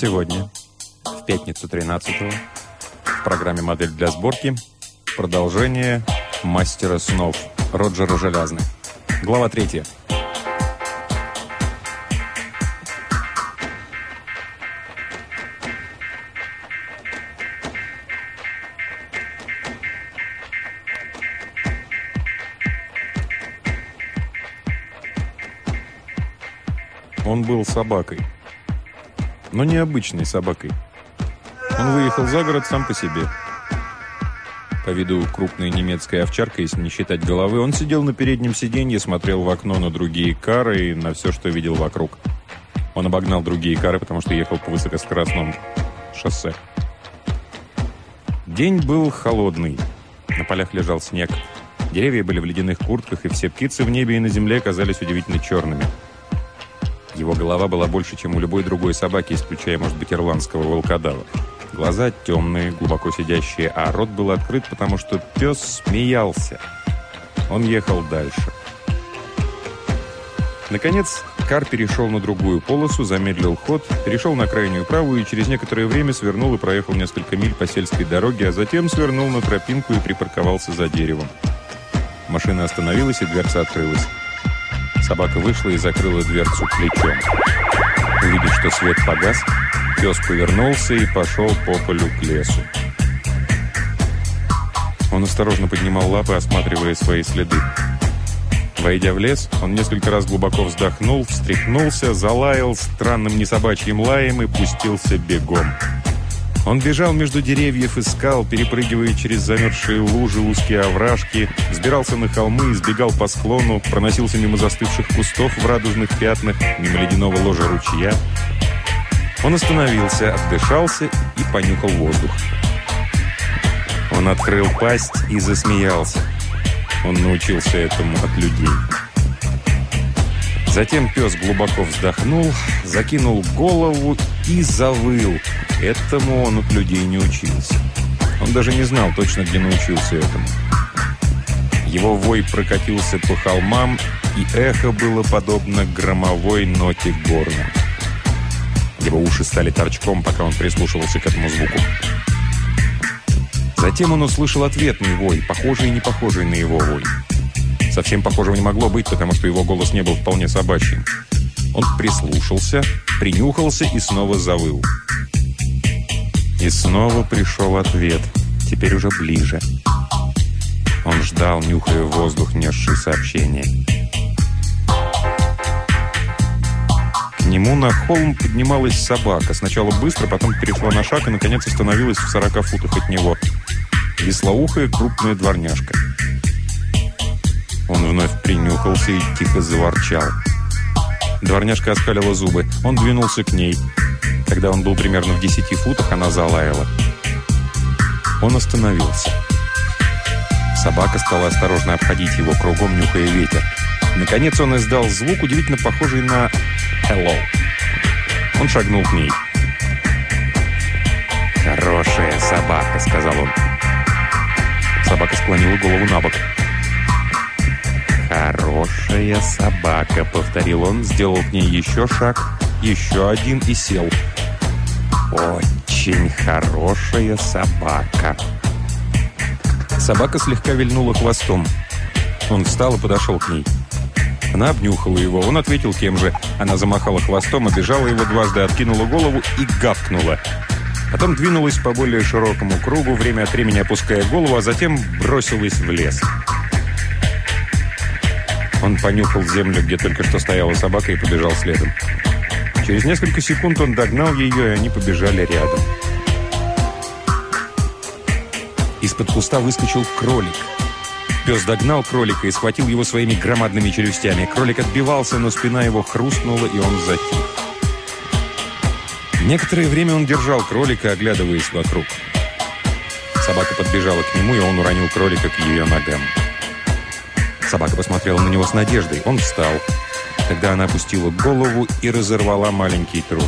Сегодня, в пятницу 13-го, в программе «Модель для сборки» продолжение «Мастера снов» Роджера Желязных. Глава третья. Он был собакой. Но не обычной собакой. Он выехал за город сам по себе. По виду крупная немецкая овчарка, если не считать головы, он сидел на переднем сиденье, смотрел в окно на другие кары и на все, что видел вокруг. Он обогнал другие кары, потому что ехал по высокоскоростному шоссе. День был холодный. На полях лежал снег. Деревья были в ледяных куртках, и все птицы в небе и на земле казались удивительно черными. Его голова была больше, чем у любой другой собаки, исключая, может быть, ирландского волкодава. Глаза темные, глубоко сидящие, а рот был открыт, потому что пес смеялся. Он ехал дальше. Наконец, Кар перешел на другую полосу, замедлил ход, перешел на крайнюю правую и через некоторое время свернул и проехал несколько миль по сельской дороге, а затем свернул на тропинку и припарковался за деревом. Машина остановилась, и дверца открылась. Собака вышла и закрыла дверцу плечом. Увидев, что свет погас, пес повернулся и пошел по полю к лесу. Он осторожно поднимал лапы, осматривая свои следы. Войдя в лес, он несколько раз глубоко вздохнул, встряхнулся, залаял странным несобачьим лаем и пустился бегом. Он бежал между деревьев и скал, перепрыгивая через замерзшие лужи, узкие овражки, взбирался на холмы, сбегал по склону, проносился мимо застывших кустов в радужных пятнах, мимо ледяного ложа ручья. Он остановился, отдышался и понюхал воздух. Он открыл пасть и засмеялся. Он научился этому от людей. Затем пес глубоко вздохнул, закинул голову и завыл. Этому он от людей не учился. Он даже не знал точно, где научился этому. Его вой прокатился по холмам, и эхо было подобно громовой ноте горна. Его уши стали торчком, пока он прислушивался к этому звуку. Затем он услышал ответный вой, похожий и не похожий на его вой. Совсем похожего не могло быть, потому что его голос не был вполне собачьим. Он прислушался, принюхался и снова завыл. И снова пришел ответ, теперь уже ближе. Он ждал, нюхая воздух, несший сообщение. К нему на холм поднималась собака. Сначала быстро, потом перешла на шаг и, наконец, остановилась в 40 футах от него. Веслоухая крупная дворняжка. Принюхался и тихо заворчал. Дворняжка оскалила зубы. Он двинулся к ней. Когда он был примерно в десяти футах, она залаяла. Он остановился. Собака стала осторожно обходить его, кругом нюхая ветер. Наконец он издал звук, удивительно похожий на «hello». Он шагнул к ней. «Хорошая собака», — сказал он. Собака склонила голову на бок. «Хорошая собака», — повторил он, сделал к ней еще шаг, еще один и сел. «Очень хорошая собака». Собака слегка вильнула хвостом. Он встал и подошел к ней. Она обнюхала его, он ответил тем же. Она замахала хвостом, обижала его дважды, откинула голову и гавкнула. Потом двинулась по более широкому кругу, время от времени опуская голову, а затем бросилась в лес. Он понюхал землю, где только что стояла собака, и побежал следом. Через несколько секунд он догнал ее, и они побежали рядом. Из-под куста выскочил кролик. Пес догнал кролика и схватил его своими громадными челюстями. Кролик отбивался, но спина его хрустнула, и он затих. Некоторое время он держал кролика, оглядываясь вокруг. Собака подбежала к нему, и он уронил кролика к ее ногам. Собака посмотрела на него с надеждой. Он встал. Тогда она опустила голову и разорвала маленький труп.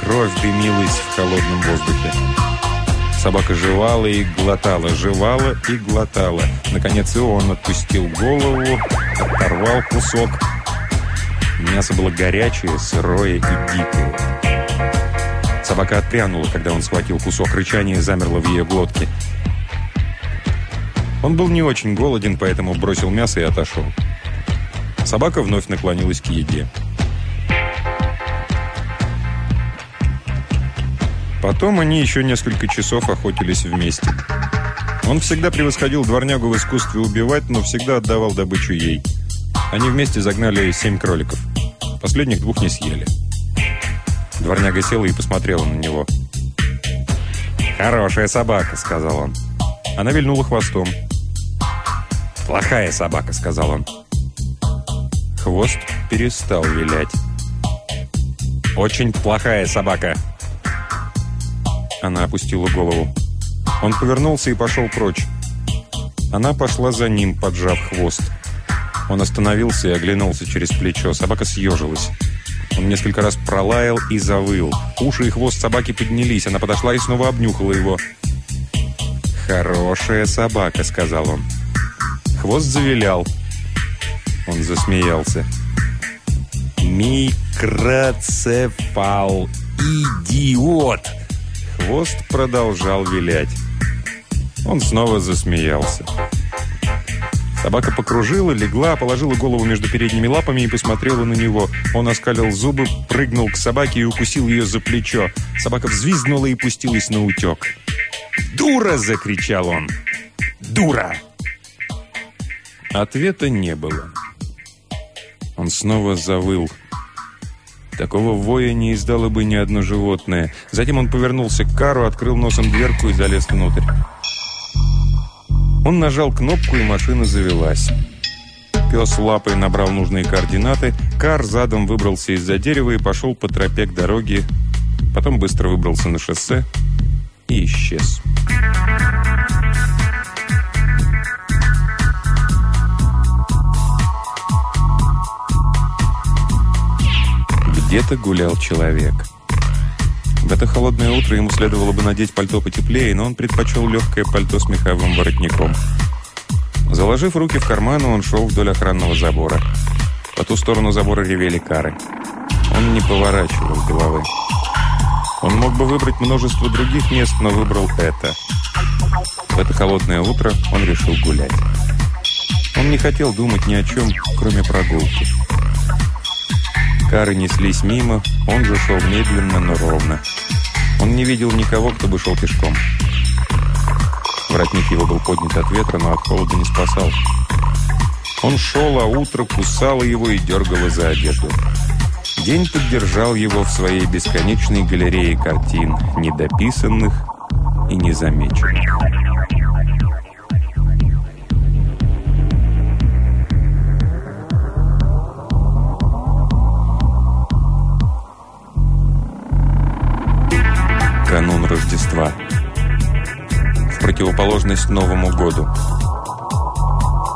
Кровь дымилась в холодном воздухе. Собака жевала и глотала, жевала и глотала. Наконец и он отпустил голову, оторвал кусок. Мясо было горячее, сырое и дикое. Собака отпрянула, когда он схватил кусок рычания и замерла в ее глотке. Он был не очень голоден, поэтому бросил мясо и отошел. Собака вновь наклонилась к еде. Потом они еще несколько часов охотились вместе. Он всегда превосходил дворнягу в искусстве убивать, но всегда отдавал добычу ей. Они вместе загнали семь кроликов. Последних двух не съели. Дворняга села и посмотрела на него. «Хорошая собака», — сказал он. Она вильнула хвостом. «Плохая собака», — сказал он. Хвост перестал вилять. «Очень плохая собака». Она опустила голову. Он повернулся и пошел прочь. Она пошла за ним, поджав хвост. Он остановился и оглянулся через плечо. Собака съежилась. Он несколько раз пролаял и завыл. Уши и хвост собаки поднялись. Она подошла и снова обнюхала его. «Хорошая собака», — сказал он. Хвост завилял. Он засмеялся. «Микроцефал! Идиот!» Хвост продолжал вилять. Он снова засмеялся. Собака покружила, легла, положила голову между передними лапами и посмотрела на него. Он оскалил зубы, прыгнул к собаке и укусил ее за плечо. Собака взвизгнула и пустилась на утек. «Дура!» – закричал он. «Дура!» Ответа не было. Он снова завыл. Такого воя не издало бы ни одно животное. Затем он повернулся к кару, открыл носом дверку и залез внутрь. Он нажал кнопку, и машина завелась. Пес лапой набрал нужные координаты, Кар задом выбрался из-за дерева и пошел по тропе к дороге, потом быстро выбрался на шоссе и исчез. Где-то гулял человек. В это холодное утро ему следовало бы надеть пальто потеплее, но он предпочел легкое пальто с меховым воротником. Заложив руки в карманы, он шел вдоль охранного забора. По ту сторону забора ревели кары. Он не поворачивал головы. Он мог бы выбрать множество других мест, но выбрал это. В это холодное утро он решил гулять. Он не хотел думать ни о чем, кроме прогулки. Кары неслись мимо, он же шел медленно, но ровно. Он не видел никого, кто бы шел пешком. Воротник его был поднят от ветра, но от холода не спасал. Он шел, а утро кусало его и дергало за одежду. День поддержал его в своей бесконечной галерее картин, недописанных и незамеченных. Канун Рождества. В противоположность Новому году.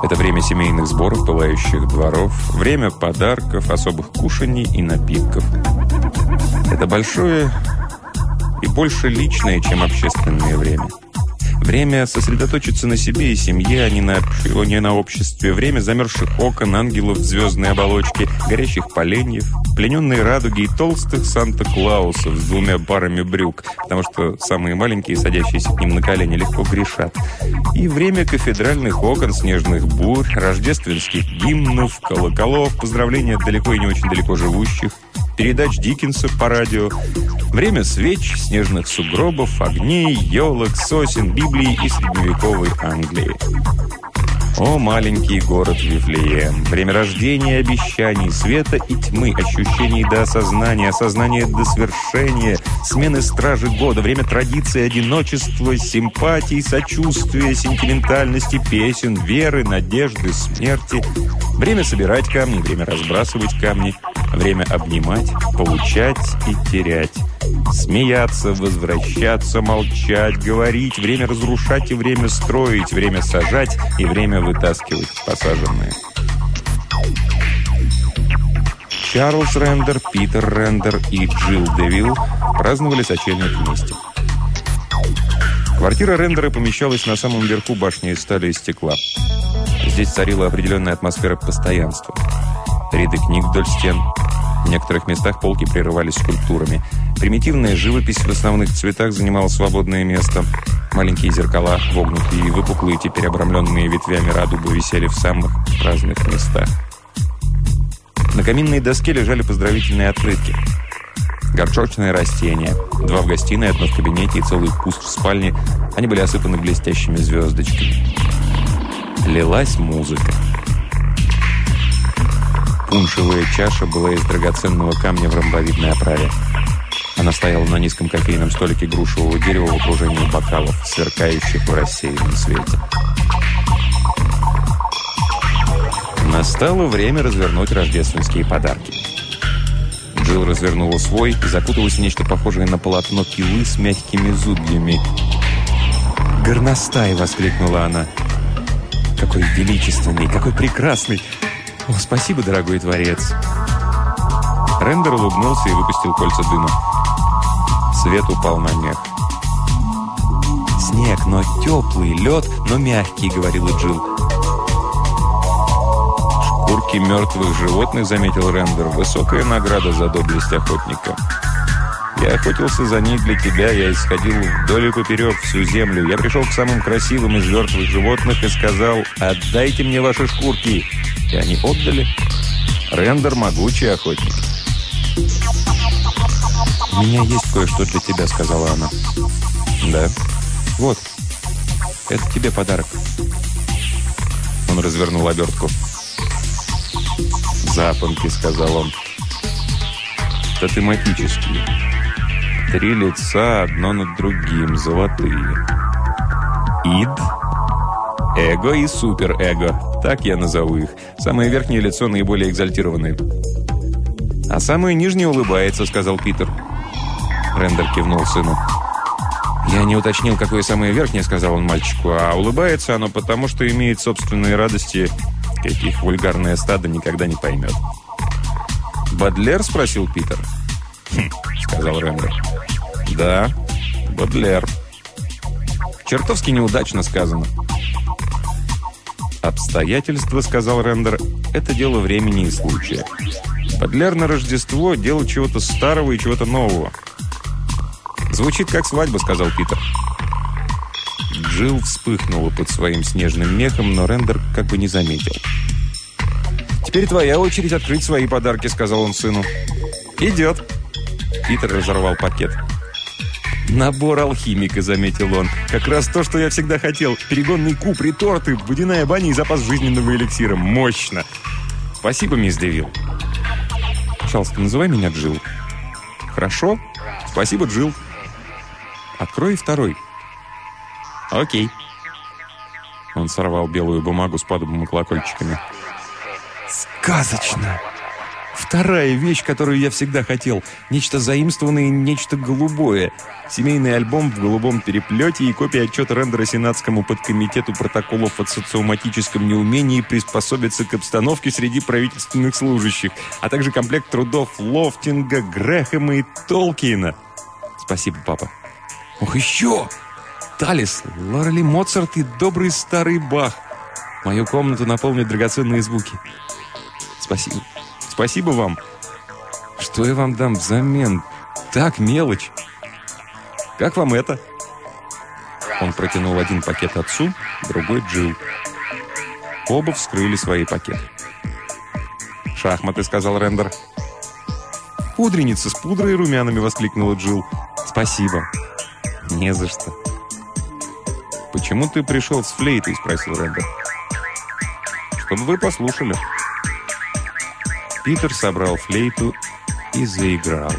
Это время семейных сборов, пылающих дворов, время подарков, особых кушаний и напитков. Это большое и больше личное, чем общественное время. Время сосредоточиться на себе и семье, а не на, не на обществе. Время замерзших окон, ангелов в звездной оболочке, горящих поленьев, плененной радуги и толстых Санта-Клаусов с двумя парами брюк, потому что самые маленькие, садящиеся к ним на колени, легко грешат. И время кафедральных окон, снежных бурь, рождественских гимнов, колоколов, поздравления далеко и не очень далеко живущих – передач Диккенса по радио, время свеч, снежных сугробов, огней, елок, сосен, Библии и средневековой Англии. О, маленький город Вифлеем! Время рождения обещаний, света и тьмы, ощущений до осознания, осознания до свершения, смены стражи года, время традиции, одиночества, симпатий, сочувствия, сентиментальности, песен, веры, надежды, смерти. Время собирать камни, время разбрасывать камни, время обнимать, получать и терять. Смеяться, возвращаться, молчать, говорить, время разрушать и время строить, время сажать и время вытаскивать посаженное. Чарльз Рендер, Питер Рендер и Джилл Девилл праздновали сочельник вместе. Квартира Рендера помещалась на самом верху башни из стали и стекла. Здесь царила определенная атмосфера постоянства. Ряды книг вдоль стен, В некоторых местах полки прерывались скульптурами. Примитивная живопись в основных цветах занимала свободное место. Маленькие зеркала, вогнутые и выпуклые, теперь обрамленные ветвями радугы, висели в самых разных местах. На каминной доске лежали поздравительные открытки. Горчочное растение. Два в гостиной, одно в кабинете и целый куст в спальне. Они были осыпаны блестящими звездочками. Лилась музыка. Пуншевая чаша была из драгоценного камня в ромбовидной оправе. Она стояла на низком кофейном столике грушевого дерева в окружении бокалов, сверкающих в рассеянном свете. Настало время развернуть рождественские подарки. Джилл развернула свой и закуталась в нечто похожее на полотно пилы с мягкими зубьями. «Горностай!» — воскликнула она. «Какой величественный, какой прекрасный! О, спасибо, дорогой творец!» Рендер улыбнулся и выпустил кольца дыма. Свет упал на мех. «Снег, но теплый, лед, но мягкий», — говорила Джилл. «Шкурки мертвых животных», — заметил Рендер, — «высокая награда за доблесть охотника». Я охотился за ней для тебя, я исходил вдоль и поперек всю землю. Я пришел к самым красивым из мертвых животных и сказал, «Отдайте мне ваши шкурки!» И они отдали. Рендер – могучий охотник. «У меня есть кое-что для тебя», — сказала она. «Да? Вот. Это тебе подарок». Он развернул обертку. «Запонки», — сказал он. «Это тематические. Три лица, одно над другим, золотые. Ид, эго и суперэго. Так я назову их. Самое верхнее лицо наиболее экзальтированное». «А самое нижнее улыбается», — сказал Питер. Рендер кивнул сыну. «Я не уточнил, какое самое верхнее», — сказал он мальчику, «а улыбается оно потому, что имеет собственные радости, каких вульгарное стадо никогда не поймет». «Бадлер?» — спросил Питер. «Хм», — сказал Рендер. «Да, Бадлер». «Чертовски неудачно сказано». «Обстоятельства», — сказал Рендер, — «это дело времени и случая». Бадлер на Рождество – дело чего-то старого и чего-то нового. «Звучит как свадьба», — сказал Питер. Джилл вспыхнула под своим снежным мехом, но Рендер как бы не заметил. «Теперь твоя очередь открыть свои подарки», — сказал он сыну. «Идет». Питер разорвал пакет. «Набор алхимика», — заметил он. «Как раз то, что я всегда хотел. Перегонный куб, реторты, водяная баня и запас жизненного эликсира. Мощно!» «Спасибо, мисс Девилл». «Пожалуйста, называй меня Джилл». «Хорошо. Спасибо, Джилл». «Открой второй». «Окей». Он сорвал белую бумагу с подобными колокольчиками. «Сказочно!» Вторая вещь, которую я всегда хотел. Нечто заимствованное, нечто голубое. Семейный альбом в голубом переплете и копия отчета рендера Сенатскому подкомитету протоколов о социоматическом неумении приспособиться к обстановке среди правительственных служащих, а также комплект трудов Лофтинга, Грэхэма и Толкиена. Спасибо, папа. Ох, еще! Талис, Лорели Моцарт и добрый старый Бах. Мою комнату наполнят драгоценные звуки. Спасибо. Спасибо вам. Что я вам дам взамен? Так, мелочь. Как вам это? Он протянул один пакет отцу, другой Джилл. Оба вскрыли свои пакеты. «Шахматы», — сказал Рендер. «Пудреница с пудрой и румянами», — воскликнула Джилл. «Спасибо». «Не за что». «Почему ты пришел с флейтой?» — спросил Рендер. «Чтобы вы послушали». Питер собрал флейту и заиграл.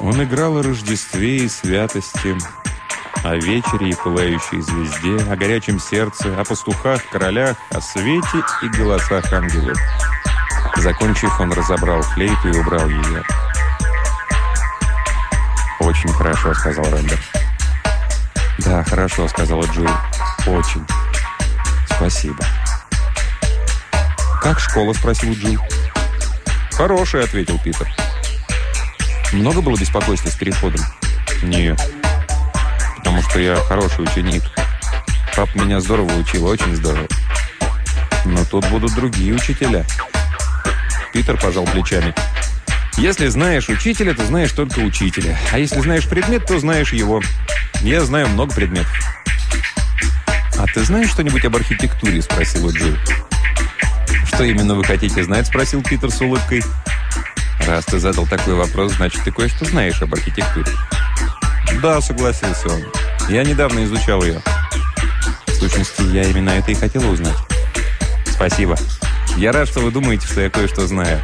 Он играл о Рождестве и святости, о вечере и пылающей звезде, о горячем сердце, о пастухах, королях, о свете и голосах ангелов. Закончив, он разобрал флейту и убрал ее. «Очень хорошо», — сказал Рендер. «Да, хорошо», — сказала Джилл. «Очень. Спасибо». «Как школа?» – спросил Джилл. «Хорошая», – ответил Питер. «Много было беспокойства с переходом?» «Нет. Потому что я хороший ученик. Папа меня здорово учил, очень здорово. Но тут будут другие учителя. Питер пожал плечами. «Если знаешь учителя, то знаешь только учителя. А если знаешь предмет, то знаешь его. Я знаю много предметов». «А ты знаешь что-нибудь об архитектуре?» – спросила Джилл. «Что именно вы хотите знать?» – спросил Питер с улыбкой. «Раз ты задал такой вопрос, значит, ты кое-что знаешь об архитектуре». «Да», – согласился он. «Я недавно изучал ее». В сущности, я именно это и хотел узнать. «Спасибо. Я рад, что вы думаете, что я кое-что знаю».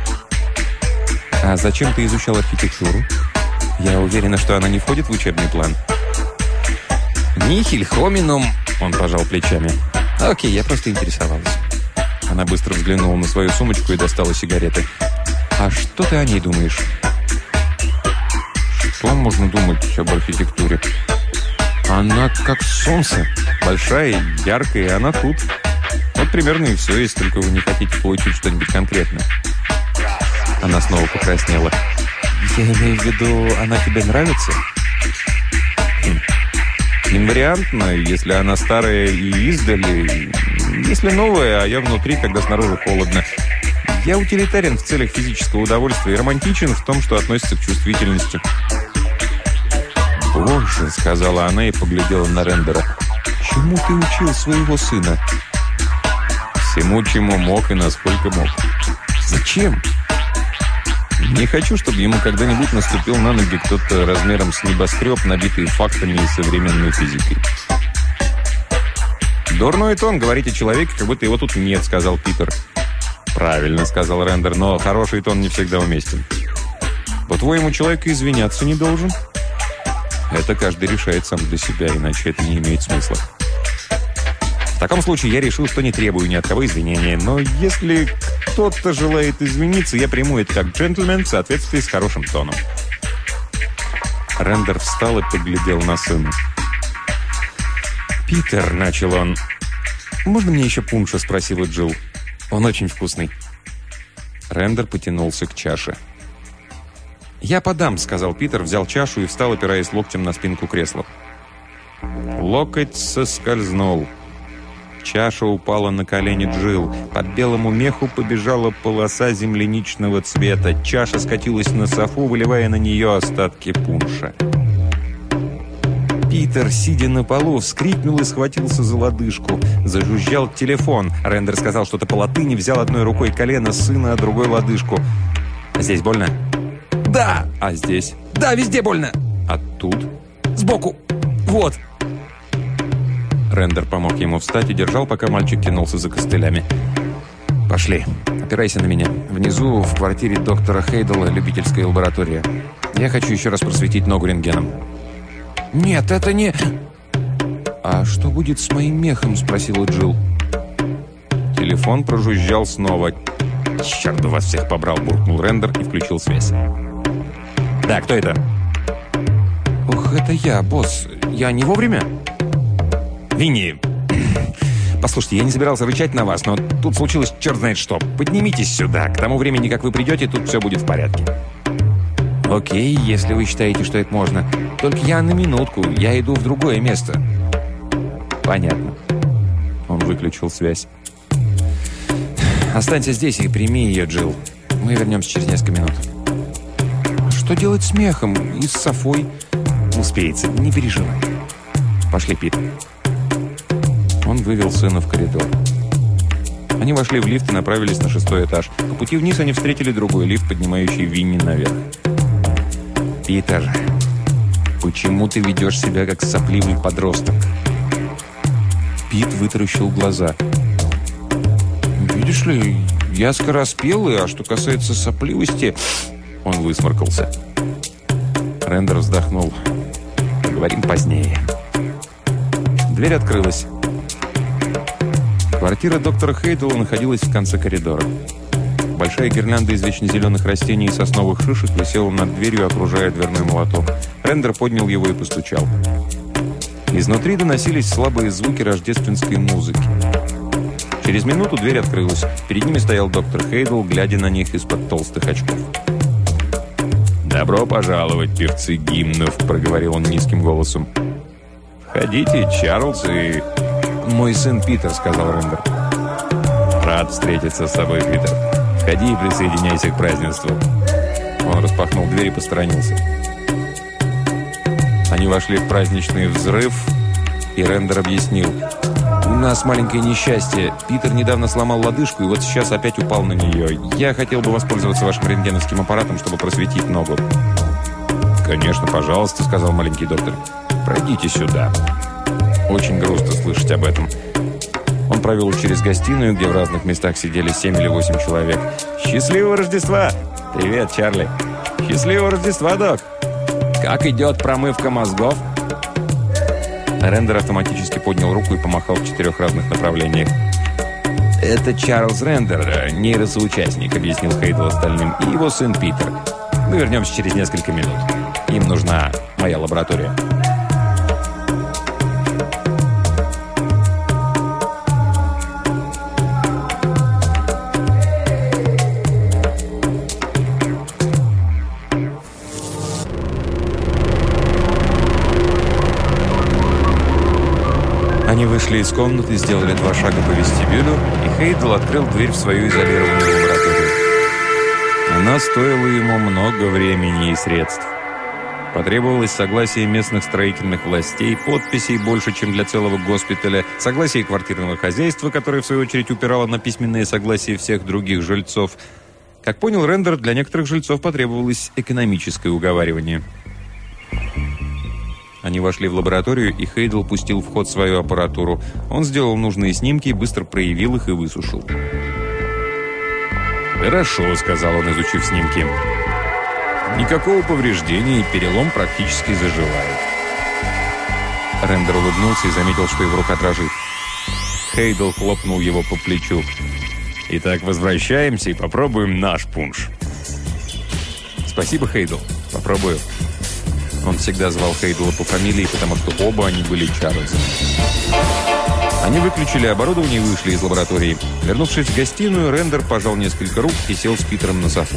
«А зачем ты изучал архитектуру? Я уверена, что она не входит в учебный план». «Нихель хоминум», – он пожал плечами. «Окей, я просто интересовалась». Она быстро взглянула на свою сумочку и достала сигареты. «А что ты о ней думаешь?» «Что можно думать об архитектуре?» «Она как солнце. Большая, яркая, и она тут. Вот примерно и все, если только вы не хотите получить что-нибудь конкретное». Она снова покраснела. «Я имею в виду, она тебе нравится?» хм. Если она старая и издали, если новая, а я внутри, когда снаружи холодно. Я утилитарен в целях физического удовольствия и романтичен в том, что относится к чувствительности. «Боже!» — сказала она и поглядела на Рендера. «Чему ты учил своего сына?» «Всему, чему мог и насколько мог». «Зачем?» Не хочу, чтобы ему когда-нибудь наступил на ноги кто-то размером с небоскреб, набитый фактами и современной физикой. «Дурной тон, говорить о человеке, как будто его тут нет», — сказал Питер. «Правильно», — сказал Рендер, — «но хороший тон не всегда уместен». «По-твоему, человек извиняться не должен?» «Это каждый решает сам для себя, иначе это не имеет смысла». Таком случае я решил, что не требую ни от кого извинения, но если кто-то желает извиниться, я приму это как джентльмен в соответствии с хорошим тоном. Рендер встал и поглядел на сына. «Питер», — начал он. «Можно мне еще пунша?» — спросила Джилл. «Он очень вкусный». Рендер потянулся к чаше. «Я подам», — сказал Питер, взял чашу и встал, опираясь локтем на спинку кресла. Локоть соскользнул. Чаша упала на колени Джил. Под белому меху побежала полоса земляничного цвета. Чаша скатилась на софу, выливая на нее остатки пунша. Питер, сидя на полу, вскрикнул и схватился за лодыжку. Зажужжал телефон. Рендер сказал что-то по латыни, взял одной рукой колено сына, а другой лодыжку. «Здесь больно?» «Да!» «А здесь?» «Да, везде больно!» «А тут?» «Сбоку! Вот!» Рендер помог ему встать и держал, пока мальчик тянулся за костылями. «Пошли. Опирайся на меня. Внизу, в квартире доктора Хейдела, любительская лаборатория. Я хочу еще раз просветить ногу рентгеном». «Нет, это не...» «А что будет с моим мехом?» – спросила Джилл. Телефон прожужжал снова. «Черт бы вас всех побрал!» – буркнул Рендер и включил связь. «Да, кто это?» «Ох, это я, босс. Я не вовремя?» «Винни, послушайте, я не собирался рычать на вас, но тут случилось черт знает что. Поднимитесь сюда. К тому времени, как вы придете, тут все будет в порядке». «Окей, если вы считаете, что это можно. Только я на минутку. Я иду в другое место». «Понятно». Он выключил связь. «Останься здесь и прими ее, Джилл. Мы вернемся через несколько минут». «Что делать с мехом и с Софой?» «Успеется, не переживай». «Пошли, Пит». Он вывел сына в коридор. Они вошли в лифт и направились на шестой этаж. По пути вниз они встретили другой лифт, поднимающий Винни наверх. «Питер, почему ты ведешь себя как сопливый подросток?» Пит вытаращил глаза. «Видишь ли, я скороспелый, а что касается сопливости...» Он высморкался. Рендер вздохнул. «Поговорим позднее». Дверь открылась. Квартира доктора Хейдела находилась в конце коридора. Большая гирлянда из вечно зеленых растений и сосновых шишек висела над дверью, окружая дверной молоток. Рендер поднял его и постучал. Изнутри доносились слабые звуки рождественской музыки. Через минуту дверь открылась. Перед ними стоял доктор Хейдл, глядя на них из-под толстых очков. «Добро пожаловать, певцы гимнов», — проговорил он низким голосом. «Входите, Чарльз и...» «Мой сын Питер», — сказал Рендер. «Рад встретиться с тобой, Питер. Входи и присоединяйся к празднеству». Он распахнул дверь и посторонился. Они вошли в праздничный взрыв, и Рендер объяснил. «У нас маленькое несчастье. Питер недавно сломал лодыжку, и вот сейчас опять упал на нее. Я хотел бы воспользоваться вашим рентгеновским аппаратом, чтобы просветить ногу». «Конечно, пожалуйста», — сказал маленький доктор. «Пройдите сюда». Очень грустно слышать об этом. Он провел через гостиную, где в разных местах сидели семь или восемь человек. «Счастливого Рождества!» «Привет, Чарли!» «Счастливого Рождества, док!» «Как идет промывка мозгов?» Рендер автоматически поднял руку и помахал в четырех разных направлениях. «Это Чарльз Рендер, нейросоучастник», — объяснил Хейдл остальным, «и его сын Питер. Мы вернемся через несколько минут. Им нужна моя лаборатория». Вышли из комнаты, сделали два шага по вестибюлю, и Хейдл открыл дверь в свою изолированную лабораторию. Она стоила ему много времени и средств. Потребовалось согласие местных строительных властей, подписей больше, чем для целого госпиталя, согласие квартирного хозяйства, которое, в свою очередь, упирало на письменные согласия всех других жильцов. Как понял Рендер, для некоторых жильцов потребовалось экономическое уговаривание – они вошли в лабораторию, и Хейдл пустил в ход свою аппаратуру. Он сделал нужные снимки, быстро проявил их и высушил. «Хорошо», — сказал он, изучив снимки. «Никакого повреждения, и перелом практически заживает». Рендер улыбнулся и заметил, что его рука дрожит. Хейдл хлопнул его по плечу. «Итак, возвращаемся и попробуем наш пунш». «Спасибо, Хейдл. Попробую». Он всегда звал Хейдла по фамилии, потому что оба они были Чарльзом. Они выключили оборудование и вышли из лаборатории. Вернувшись в гостиную, Рендер пожал несколько рук и сел с Питером на софу.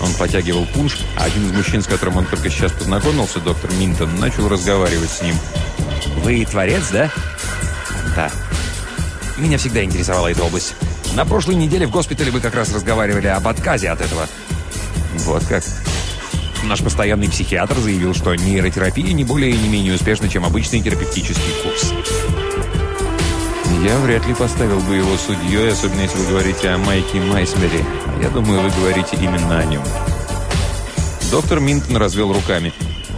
Он потягивал пунш, а один из мужчин, с которым он только сейчас познакомился, доктор Минтон, начал разговаривать с ним. «Вы творец, да?» «Да». «Меня всегда интересовала эта область. На прошлой неделе в госпитале вы как раз разговаривали об отказе от этого». «Вот как?» Наш постоянный психиатр заявил, что нейротерапия не более и не менее успешна, чем обычный терапевтический курс. Я вряд ли поставил бы его судьей, особенно если вы говорите о Майке Майснере. Я думаю, вы говорите именно о нем. Доктор Минтон развел руками.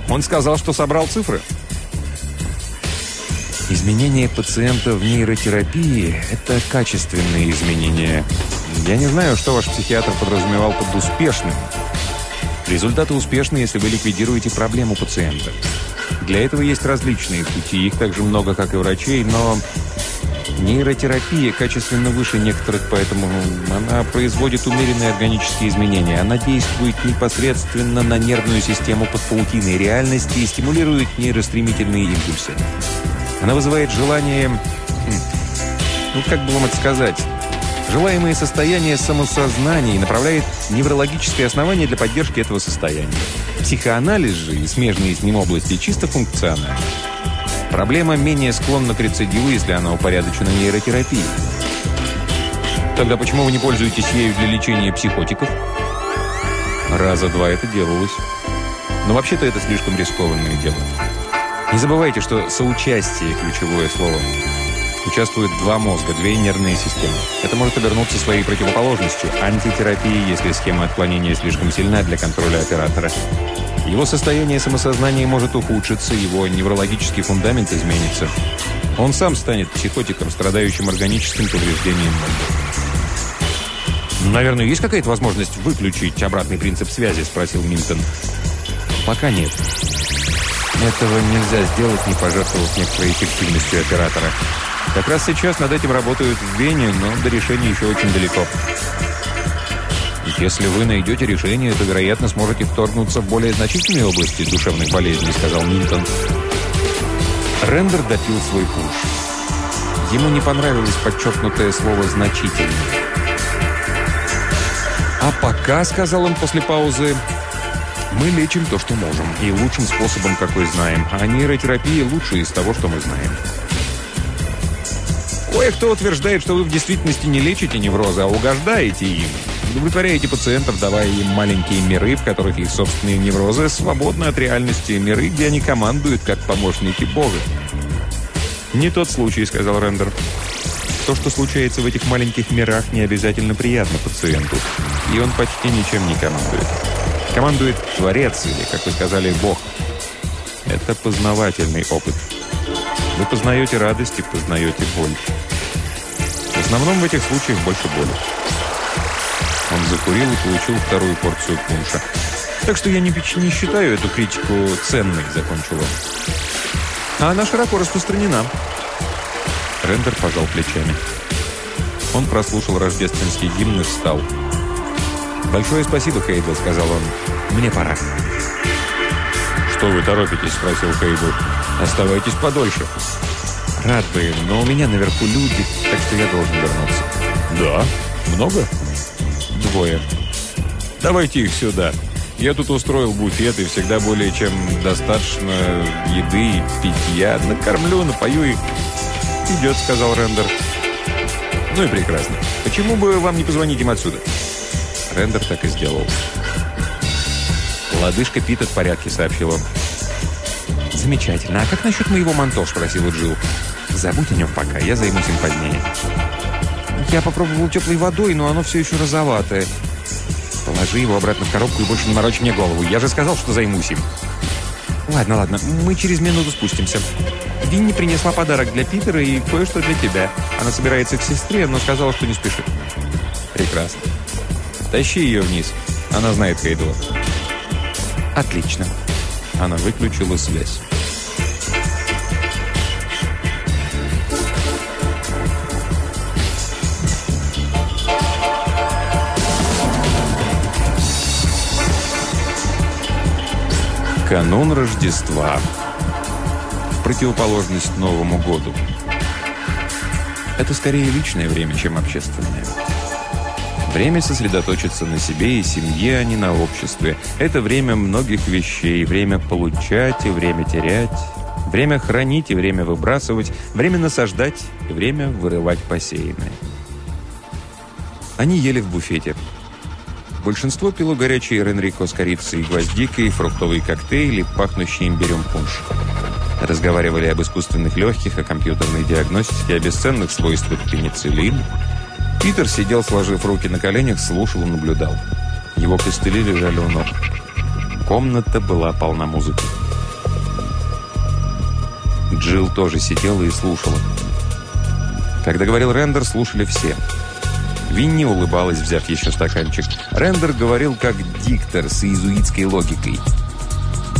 Он сказал, что собрал цифры. Изменения пациента в нейротерапии – это качественные изменения. Я не знаю, что ваш психиатр подразумевал под успешным. Результаты успешны, если вы ликвидируете проблему пациента. Для этого есть различные пути, их так же много, как и врачей, но нейротерапия качественно выше некоторых, поэтому она производит умеренные органические изменения. Она действует непосредственно на нервную систему под паутиной реальности и стимулирует нейростремительные импульсы. Она вызывает желание... Хм, ну, как бы вам это сказать? Желаемое состояние самосознания и направляет неврологическое основание для поддержки этого состояния. Психоанализ же и смежные с ним области чисто функциональны. Проблема менее склонна к рецидиву, если она упорядочена нейротерапией. Тогда почему вы не пользуетесь ею для лечения психотиков? Раза два это делалось. Но вообще-то это слишком рискованное дело. Не забывайте, что соучастие – ключевое слово – Участвуют два мозга, две нервные системы. Это может обернуться своей противоположностью – антитерапией, если схема отклонения слишком сильна для контроля оператора. Его состояние самосознания может ухудшиться, его неврологический фундамент изменится. Он сам станет психотиком, страдающим органическим повреждением мозга. «Наверное, есть какая-то возможность выключить обратный принцип связи?» – спросил Минтон. «Пока нет. Этого нельзя сделать, не пожертвовав некоторой эффективностью оператора». Как раз сейчас над этим работают в Вене, но до решения еще очень далеко. «Если вы найдете решение, то, вероятно, сможете вторгнуться в более значительные области душевных болезней», сказал Минтон. Рендер допил свой пуш. Ему не понравилось подчеркнутое слово «значительный». «А пока», — сказал он после паузы, — «мы лечим то, что можем, и лучшим способом, какой знаем, а нейротерапия лучше из того, что мы знаем». Кое-кто утверждает, что вы в действительности не лечите неврозы, а угождаете им. Удовлетворяете пациентов, давая им маленькие миры, в которых их собственные неврозы свободны от реальности, миры, где они командуют, как помощники Бога. «Не тот случай», — сказал Рендер. «То, что случается в этих маленьких мирах, не обязательно приятно пациенту, и он почти ничем не командует. Командует Творец или, как вы сказали, Бог. Это познавательный опыт. Вы познаете радость и познаете боль. Основном в этих случаях больше боли. Он закурил и получил вторую порцию пунша. Так что я не, не считаю эту критику ценной, закончил он. А она широко распространена. Рендер пожал плечами. Он прослушал рождественский гимн и встал. «Большое спасибо, Хейдл», — сказал он. «Мне пора». «Что вы торопитесь?» — спросил Хейдл. «Оставайтесь подольше». «Рад бы, но у меня наверху люди, так что я должен вернуться». «Да? Много?» «Двое». «Давайте их сюда». Я тут устроил буфет, и всегда более чем достаточно еды и питья. Накормлю, напою и... «Идет», — сказал Рендер. «Ну и прекрасно. Почему бы вам не позвонить им отсюда?» Рендер так и сделал. «Лодыжка Пита в порядке», — сообщил он. «Замечательно. А как насчет моего манто?» — спросил Джилл. «Забудь о нем пока. Я займусь им позднее». «Я попробовал теплой водой, но оно все еще розоватое». Положи его обратно в коробку и больше не морочь мне голову. Я же сказал, что займусь им. Ладно, ладно, мы через минуту спустимся. Винни принесла подарок для Питера и кое-что для тебя. Она собирается к сестре, но сказала, что не спешит. Прекрасно. Тащи ее вниз. Она знает Хейдула. Отлично. Она выключила связь. Канун Рождества. Противоположность Новому году. Это скорее личное время, чем общественное. Время сосредоточиться на себе и семье, а не на обществе. Это время многих вещей. Время получать и время терять. Время хранить и время выбрасывать. Время насаждать и время вырывать посеянное. Они ели в буфете. Большинство пило горячий Ренрико с корицей и гвоздикой, фруктовые коктейли, пахнущие имбирем пунш. Разговаривали об искусственных легких, о компьютерной диагностике, о бесценных свойствах пенициллина. Питер сидел, сложив руки на коленях, слушал и наблюдал. Его костыли лежали у ног. Комната была полна музыки. Джилл тоже сидела и слушала. Когда говорил Рендер, слушали все – Винни улыбалась, взяв еще стаканчик. Рендер говорил как диктор с иезуитской логикой.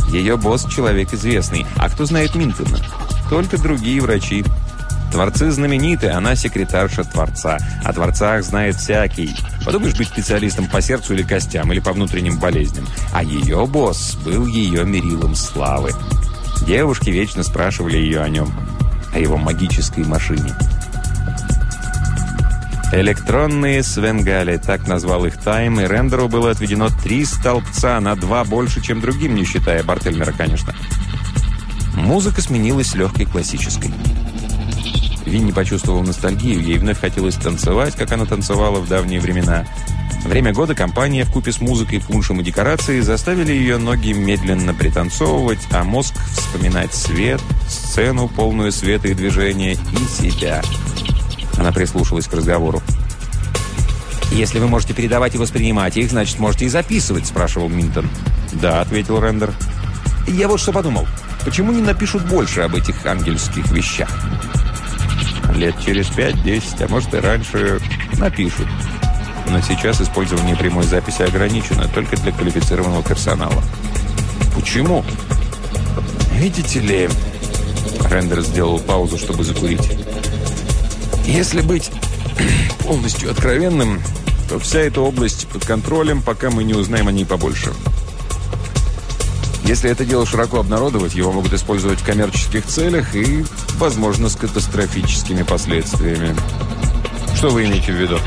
Ее босс – человек известный. А кто знает Минтона? Только другие врачи. Творцы знамениты, она секретарша Творца. О Творцах знает всякий. Подумаешь быть специалистом по сердцу или костям, или по внутренним болезням. А ее босс был ее мерилом славы. Девушки вечно спрашивали ее о нем, о его магической машине. Электронные свенгали, так назвал их Тайм, и Рендеру было отведено три столбца, на два больше, чем другим, не считая Бартельмера, конечно. Музыка сменилась легкой классической. Винни почувствовал ностальгию, ей вновь хотелось танцевать, как она танцевала в давние времена. Время года компания в купе с музыкой, пуншем и декорацией заставили ее ноги медленно пританцовывать, а мозг вспоминать свет, сцену, полную света и движения, и себя – она прислушалась к разговору. «Если вы можете передавать и воспринимать их, значит, можете и записывать», – спрашивал Минтон. «Да», – ответил Рендер. «Я вот что подумал. Почему не напишут больше об этих ангельских вещах?» «Лет через пять-десять, а может и раньше, напишут. Но сейчас использование прямой записи ограничено только для квалифицированного персонала». «Почему?» «Видите ли...» Рендер сделал паузу, чтобы закурить. Если быть полностью откровенным, то вся эта область под контролем, пока мы не узнаем о ней побольше. Если это дело широко обнародовать, его могут использовать в коммерческих целях и, возможно, с катастрофическими последствиями. Что вы имеете в виду?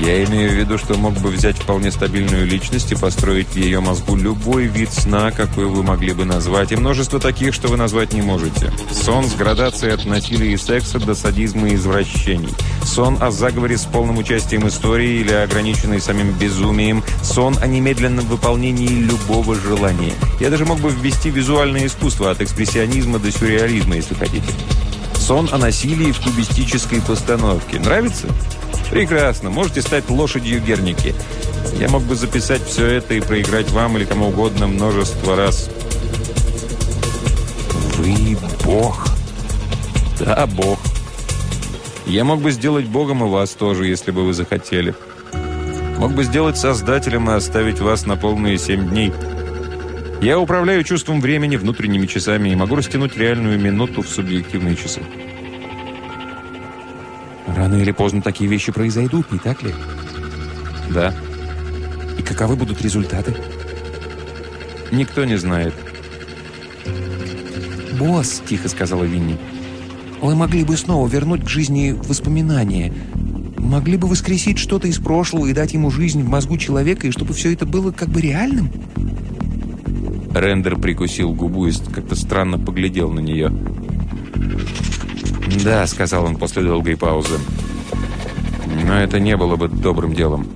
Я имею в виду, что мог бы взять вполне стабильную личность и построить в ее мозгу любой вид сна, какой вы могли бы назвать, и множество таких, что вы назвать не можете. Сон с градацией от насилия и секса до садизма и извращений. Сон о заговоре с полным участием истории или ограниченной самим безумием. Сон о немедленном выполнении любого желания. Я даже мог бы ввести визуальное искусство от экспрессионизма до сюрреализма, если хотите. Сон о насилии в кубистической постановке. Нравится? Прекрасно. Можете стать лошадью Герники. Я мог бы записать все это и проиграть вам или кому угодно множество раз. Вы бог? Да, бог. Я мог бы сделать богом и вас тоже, если бы вы захотели. Мог бы сделать создателем и оставить вас на полные семь дней. Я управляю чувством времени, внутренними часами и могу растянуть реальную минуту в субъективные часы. Рано или поздно такие вещи произойдут, не так ли? Да. И каковы будут результаты? Никто не знает. «Босс», — тихо сказала Винни, — «вы могли бы снова вернуть к жизни воспоминания. Могли бы воскресить что-то из прошлого и дать ему жизнь в мозгу человека, и чтобы все это было как бы реальным?» Рендер прикусил губу и как-то странно поглядел на нее. «Да», — сказал он после долгой паузы. «Но это не было бы добрым делом.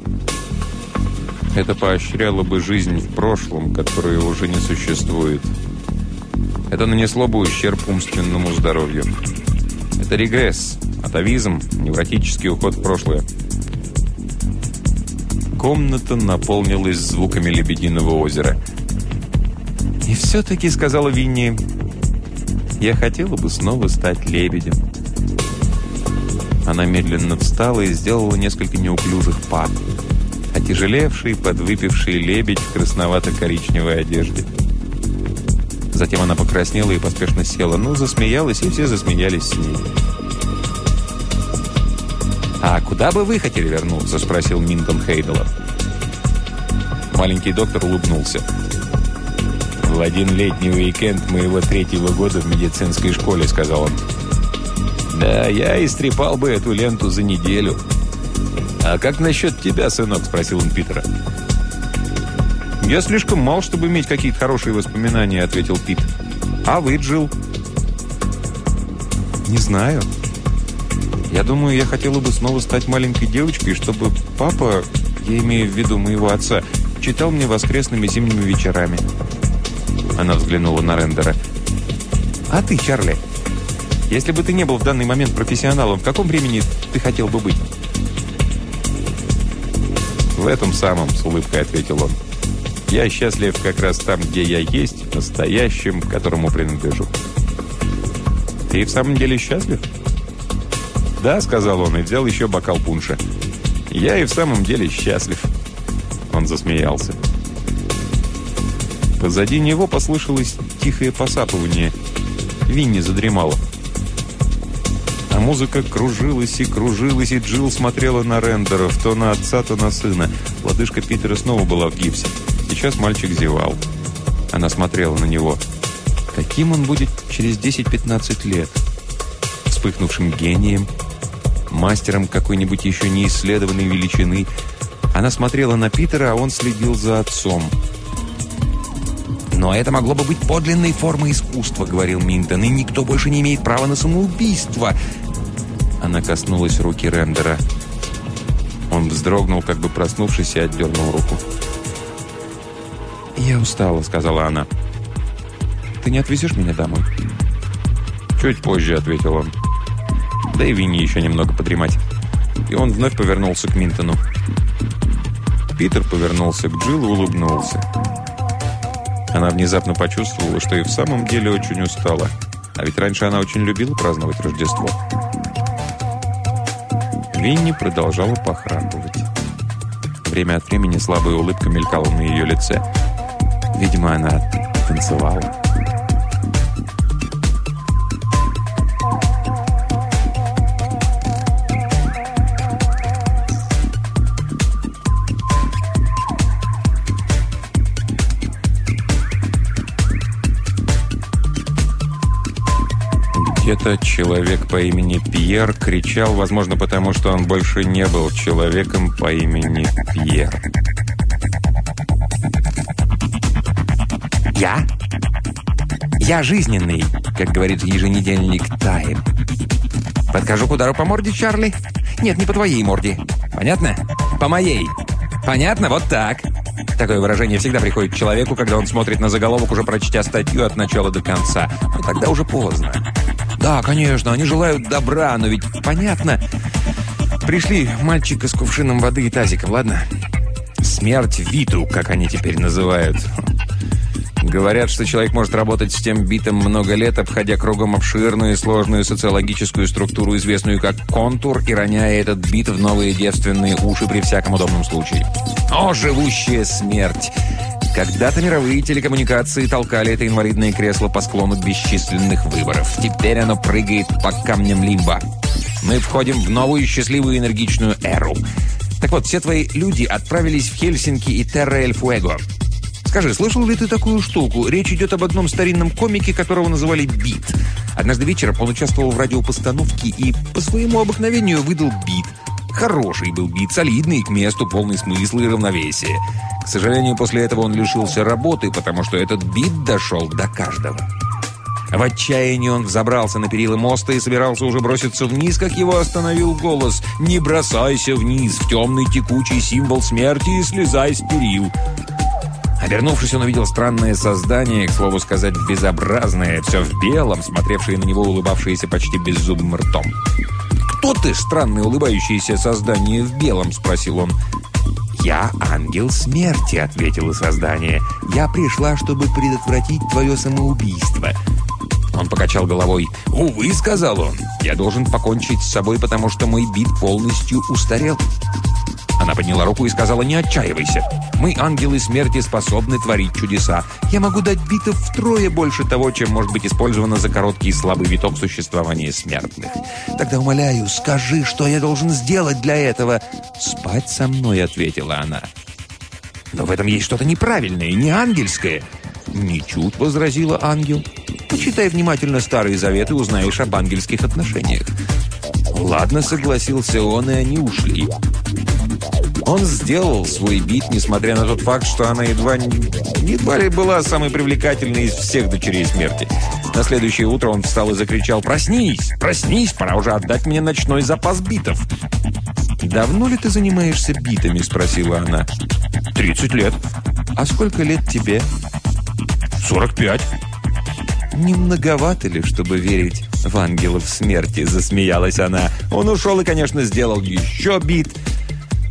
Это поощряло бы жизнь в прошлом, которая уже не существует. Это нанесло бы ущерб умственному здоровью. Это регресс, атовизм, невротический уход в прошлое». Комната наполнилась звуками Лебединого озера. «И все-таки», — сказала Винни, — «я хотела бы снова стать лебедем». Она медленно встала и сделала несколько неуклюжих пар. Отяжелевший, подвыпивший лебедь в красновато-коричневой одежде. Затем она покраснела и поспешно села. Ну, засмеялась, и все засмеялись с ней. «А куда бы вы хотели вернуться?» – спросил Минтон Хейдела. Маленький доктор улыбнулся. «В один летний уикенд моего третьего года в медицинской школе», – сказал он. «Да, я истрепал бы эту ленту за неделю». «А как насчет тебя, сынок?» – спросил он Питера. «Я слишком мал, чтобы иметь какие-то хорошие воспоминания», – ответил Пит. «А вы, Джилл?» «Не знаю. Я думаю, я хотела бы снова стать маленькой девочкой, чтобы папа, я имею в виду моего отца, читал мне воскресными зимними вечерами». Она взглянула на Рендера. «А ты, Чарли?» Если бы ты не был в данный момент профессионалом, в каком времени ты хотел бы быть?» «В этом самом», — с улыбкой ответил он. «Я счастлив как раз там, где я есть, настоящим, которому принадлежу». «Ты в самом деле счастлив?» «Да», — сказал он и взял еще бокал пунша. «Я и в самом деле счастлив». Он засмеялся. Позади него послышалось тихое посапывание. Винни задремала. А музыка кружилась и кружилась, и Джилл смотрела на рендеров, то на отца, то на сына. Лодыжка Питера снова была в гипсе. Сейчас мальчик зевал. Она смотрела на него. Каким он будет через 10-15 лет? Вспыхнувшим гением? Мастером какой-нибудь еще неисследованной величины? Она смотрела на Питера, а он следил за отцом. «Но это могло бы быть подлинной формой искусства», — говорил Минтон, «и никто больше не имеет права на самоубийство. Она коснулась руки Рендера. Он вздрогнул, как бы проснувшись, и отдернул руку. «Я устала», — сказала она. «Ты не отвезешь меня домой?» «Чуть позже», — ответил он. «Да и Винни еще немного подремать». И он вновь повернулся к Минтону. Питер повернулся к Джилл и улыбнулся. Она внезапно почувствовала, что и в самом деле очень устала. А ведь раньше она очень любила праздновать Рождество. Винни продолжала похрапывать. Время от времени слабая улыбка мелькала на ее лице. Видимо, она танцевала. Где-то человек по имени Пьер кричал, возможно, потому что он больше не был человеком по имени Пьер. «Я? Я жизненный», как говорит еженедельник «Тайм». «Подхожу к удару по морде, Чарли?» «Нет, не по твоей морде. Понятно? По моей. Понятно? Вот так». Такое выражение всегда приходит человеку, когда он смотрит на заголовок, уже прочтя статью от начала до конца. Но тогда уже поздно. Да, конечно, они желают добра, но ведь понятно. Пришли мальчика с кувшином воды и тазиком, ладно? Смерть Виту, как они теперь называют. Говорят, что человек может работать с тем битом много лет, обходя кругом обширную и сложную социологическую структуру, известную как контур, и роняя этот бит в новые девственные уши при всяком удобном случае. О, живущая смерть! Когда-то мировые телекоммуникации толкали это инвалидное кресло по склону бесчисленных выборов. Теперь оно прыгает по камням лимба. Мы входим в новую счастливую энергичную эру. Так вот, все твои люди отправились в Хельсинки и Терра-эль-Фуэго. Скажи, слышал ли ты такую штуку? Речь идет об одном старинном комике, которого называли Бит. Однажды вечером он участвовал в радиопостановке и по своему обыкновению выдал бит. Хороший был бит, солидный, к месту, полный смысла и равновесия. К сожалению, после этого он лишился работы, потому что этот бит дошел до каждого. В отчаянии он взобрался на перила моста и собирался уже броситься вниз, как его остановил голос. «Не бросайся вниз, в темный текучий символ смерти и слезай с перил!» Обернувшись, он увидел странное создание, к слову сказать, безобразное, все в белом, смотревшее на него улыбавшееся почти беззубым ртом. «Кто ты, странное улыбающееся создание в белом?» – спросил он. «Я ангел смерти», – ответило создание. «Я пришла, чтобы предотвратить твое самоубийство». Он покачал головой. «Увы», — сказал он, — «я должен покончить с собой, потому что мой бит полностью устарел». Она подняла руку и сказала, не отчаивайся. Мы, ангелы смерти, способны творить чудеса. Я могу дать битов втрое больше того, чем может быть использовано за короткий и слабый виток существования смертных. Тогда умоляю, скажи, что я должен сделать для этого. Спать со мной, ответила она. Но в этом есть что-то неправильное, не ангельское. Ничуть, возразила ангел. Почитай внимательно Старые Заветы, узнаешь об ангельских отношениях. Ладно, согласился он, и они ушли. Он сделал свой бит, несмотря на тот факт, что она едва едва ли была самой привлекательной из всех дочерей смерти. На следующее утро он встал и закричал «Проснись! Проснись! Пора уже отдать мне ночной запас битов!» «Давно ли ты занимаешься битами?» – спросила она. «Тридцать лет». «А сколько лет тебе?» «Сорок пять». «Не ли, чтобы верить в ангелов смерти?» – засмеялась она. Он ушел и, конечно, сделал еще бит –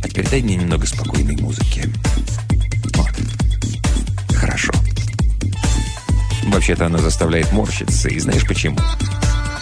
теперь дай мне немного спокойной музыки. Вот. Хорошо. Вообще-то она заставляет морщиться. И знаешь почему?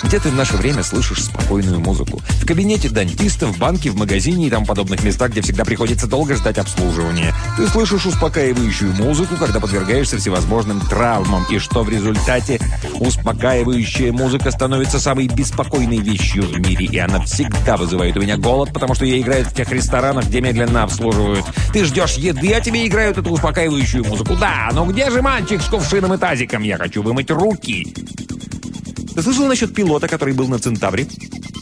Где ты в наше время слышишь спокойную музыку? В кабинете дантиста, в банке, в магазине и там подобных местах, где всегда приходится долго ждать обслуживания. Ты слышишь успокаивающую музыку, когда подвергаешься всевозможным травмам. И что в результате? Успокаивающая музыка становится самой беспокойной вещью в мире. И она всегда вызывает у меня голод, потому что ее играют в тех ресторанах, где медленно обслуживают. Ты ждешь еды, а тебе играют эту успокаивающую музыку. Да, но где же мальчик с кувшином и тазиком? Я хочу вымыть руки. Ты слышал насчет пилота, который был на Центавре?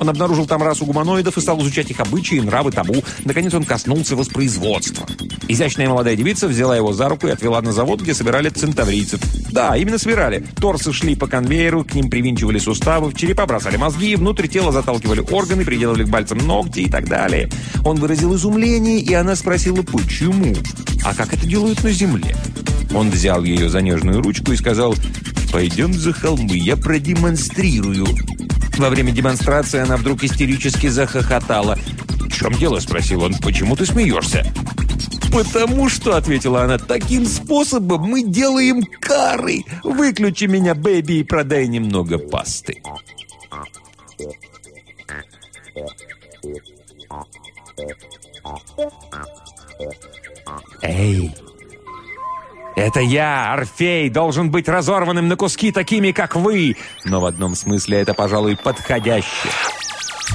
Он обнаружил там расу гуманоидов и стал изучать их обычаи, нравы, табу. Наконец он коснулся воспроизводства. Изящная молодая девица взяла его за руку и отвела на завод, где собирали центаврийцев. Да, именно собирали. Торсы шли по конвейеру, к ним привинчивали суставы, в черепа бросали мозги, внутрь тела заталкивали органы, приделывали к пальцам ногти и так далее. Он выразил изумление, и она спросила, почему? А как это делают на земле? Он взял ее за нежную ручку и сказал, «Пойдем за холмы, я продемонстрирую». Во время демонстрации она вдруг истерически захохотала. «В чем дело?» – спросил он. «Почему ты смеешься?» «Потому что», — ответила она, — «таким способом мы делаем кары. Выключи меня, бэби, и продай немного пасты». «Эй, «Это я, Орфей, должен быть разорванным на куски такими, как вы!» Но в одном смысле это, пожалуй, подходяще.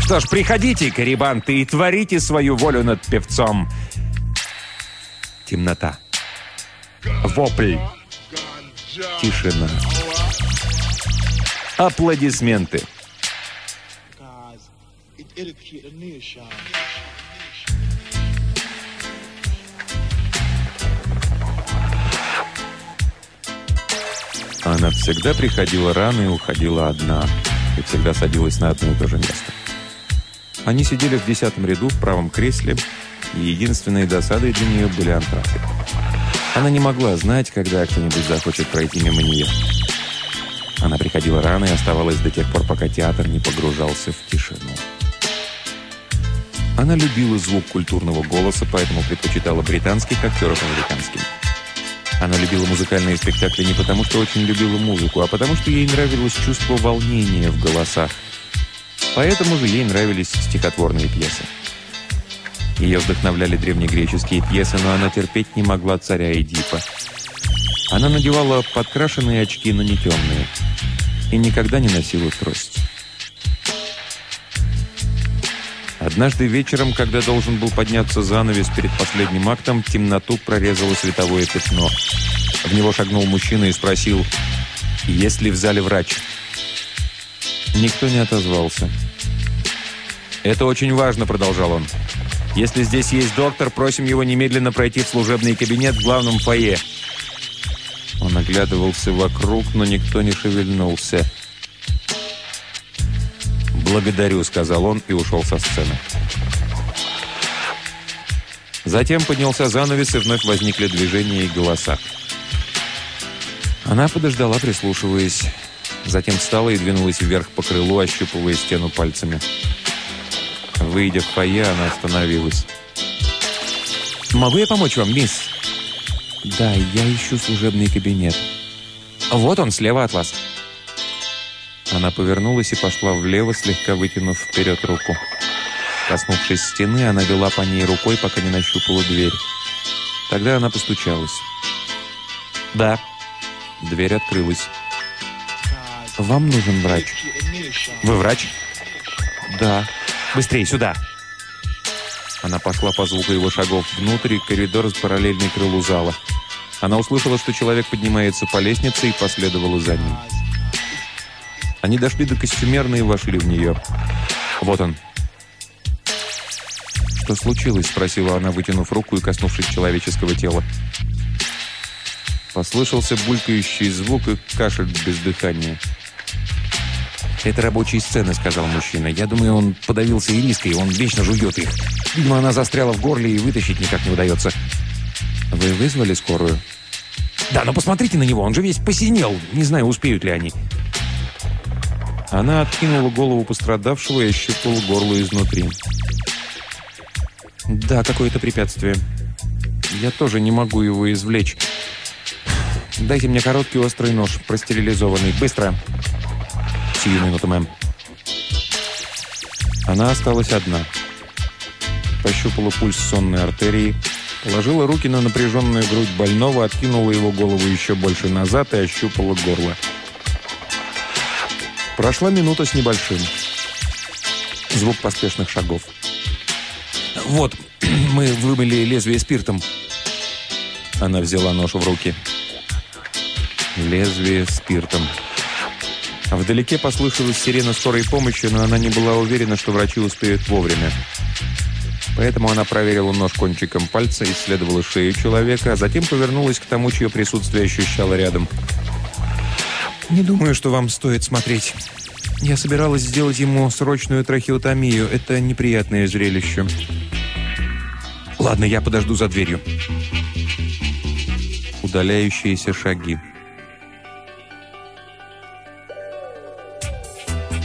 Что ж, приходите, карибанты, и творите свою волю над певцом. Темнота. Вопль. Тишина. Аплодисменты. Она всегда приходила рано и уходила одна, и всегда садилась на одно и то же место. Они сидели в десятом ряду в правом кресле, и единственной досадой для нее были антракты. Она не могла знать, когда кто-нибудь захочет пройти мимо нее. Она приходила рано и оставалась до тех пор, пока театр не погружался в тишину. Она любила звук культурного голоса, поэтому предпочитала британских актеров американским. Она любила музыкальные спектакли не потому, что очень любила музыку, а потому, что ей нравилось чувство волнения в голосах. Поэтому же ей нравились стихотворные пьесы. Ее вдохновляли древнегреческие пьесы, но она терпеть не могла царя Эдипа. Она надевала подкрашенные очки, но не темные. И никогда не носила трость. Однажды вечером, когда должен был подняться занавес перед последним актом, темноту прорезало световое пятно. В него шагнул мужчина и спросил, есть ли в зале врач. Никто не отозвался. «Это очень важно», — продолжал он. «Если здесь есть доктор, просим его немедленно пройти в служебный кабинет в главном фойе». Он оглядывался вокруг, но никто не шевельнулся. «Благодарю», — сказал он и ушел со сцены. Затем поднялся занавес, и вновь возникли движения и голоса. Она подождала, прислушиваясь. Затем встала и двинулась вверх по крылу, ощупывая стену пальцами. Выйдя в фойе, она остановилась. «Могу я помочь вам, мисс?» «Да, я ищу служебный кабинет». «Вот он, слева от вас». Она повернулась и пошла влево, слегка вытянув вперед руку. Коснувшись стены, она вела по ней рукой, пока не нащупала дверь. Тогда она постучалась. «Да». Дверь открылась. «Вам нужен врач». «Вы врач?» «Да». «Быстрее, сюда!» Она пошла по звуку его шагов внутрь, коридор с параллельной крылу зала. Она услышала, что человек поднимается по лестнице и последовала за ним. Они дошли до костюмерной и вошли в нее. «Вот он». «Что случилось?» – спросила она, вытянув руку и коснувшись человеческого тела. Послышался булькающий звук и кашель без дыхания. «Это рабочие сцены», — сказал мужчина. «Я думаю, он подавился ириской, он вечно жует их. Видимо, она застряла в горле и вытащить никак не удается». «Вы вызвали скорую?» «Да, но посмотрите на него, он же весь посинел. Не знаю, успеют ли они». Она откинула голову пострадавшего и ощупала горло изнутри. «Да, какое-то препятствие. Я тоже не могу его извлечь. Дайте мне короткий острый нож, простерилизованный. Быстро!» «Сию минуту, мэм». Она осталась одна. Пощупала пульс сонной артерии, положила руки на напряженную грудь больного, откинула его голову еще больше назад и ощупала горло. Прошла минута с небольшим. Звук поспешных шагов. «Вот, мы вымыли лезвие спиртом». Она взяла нож в руки. Лезвие спиртом. Вдалеке послышалась сирена скорой помощи, но она не была уверена, что врачи успеют вовремя. Поэтому она проверила нож кончиком пальца, исследовала шею человека, а затем повернулась к тому, чье присутствие ощущала рядом. «Не думаю, что вам стоит смотреть. Я собиралась сделать ему срочную трахеотомию. Это неприятное зрелище. Ладно, я подожду за дверью». Удаляющиеся шаги.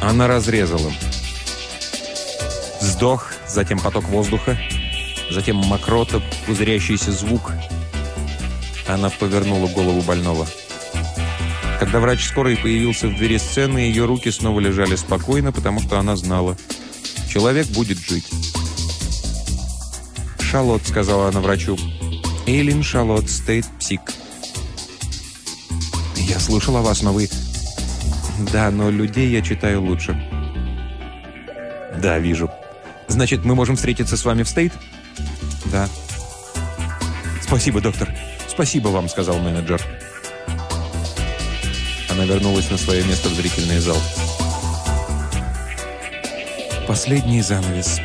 Она разрезала. Вздох, затем поток воздуха, затем мокрота, пузырящийся звук. Она повернула голову больного. Когда врач скорой появился в двери сцены, ее руки снова лежали спокойно, потому что она знала. Человек будет жить. «Шалот», — сказала она врачу. «Эйлин Шалот, стейт псик». «Я слышала вас, но вы...» «Да, но людей я читаю лучше». «Да, вижу. Значит, мы можем встретиться с вами в стейт?» «Да». «Спасибо, доктор. Спасибо вам», — сказал менеджер. Она вернулась на свое место в зрительный зал. последний занавес.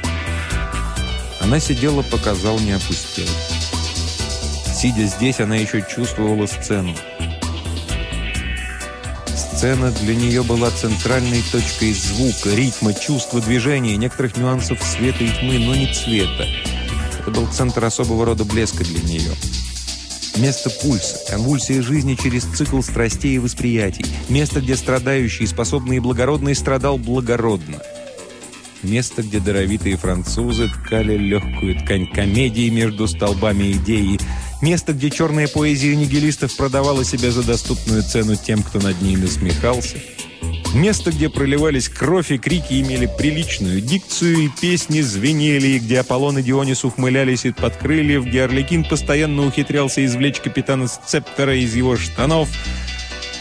Она сидела, пока зал не опустел. Сидя здесь, она еще чувствовала сцену. Сцена для нее была центральной точкой звука, ритма, чувства, движения, некоторых нюансов света и тьмы, но не цвета. Это был центр особого рода блеска для нее. Место пульса, конвульсия жизни через цикл страстей и восприятий. Место, где страдающий, способный и благородный страдал благородно. Место, где даровитые французы ткали легкую ткань комедии между столбами идеи. Место, где черная поэзия нигилистов продавала себя за доступную цену тем, кто над ней насмехался. Место, где проливались кровь и крики имели приличную дикцию, и песни звенели, и где Аполлон и Дионис ухмылялись из-под крыльев, где Орликин постоянно ухитрялся извлечь капитана Сцептора из его штанов –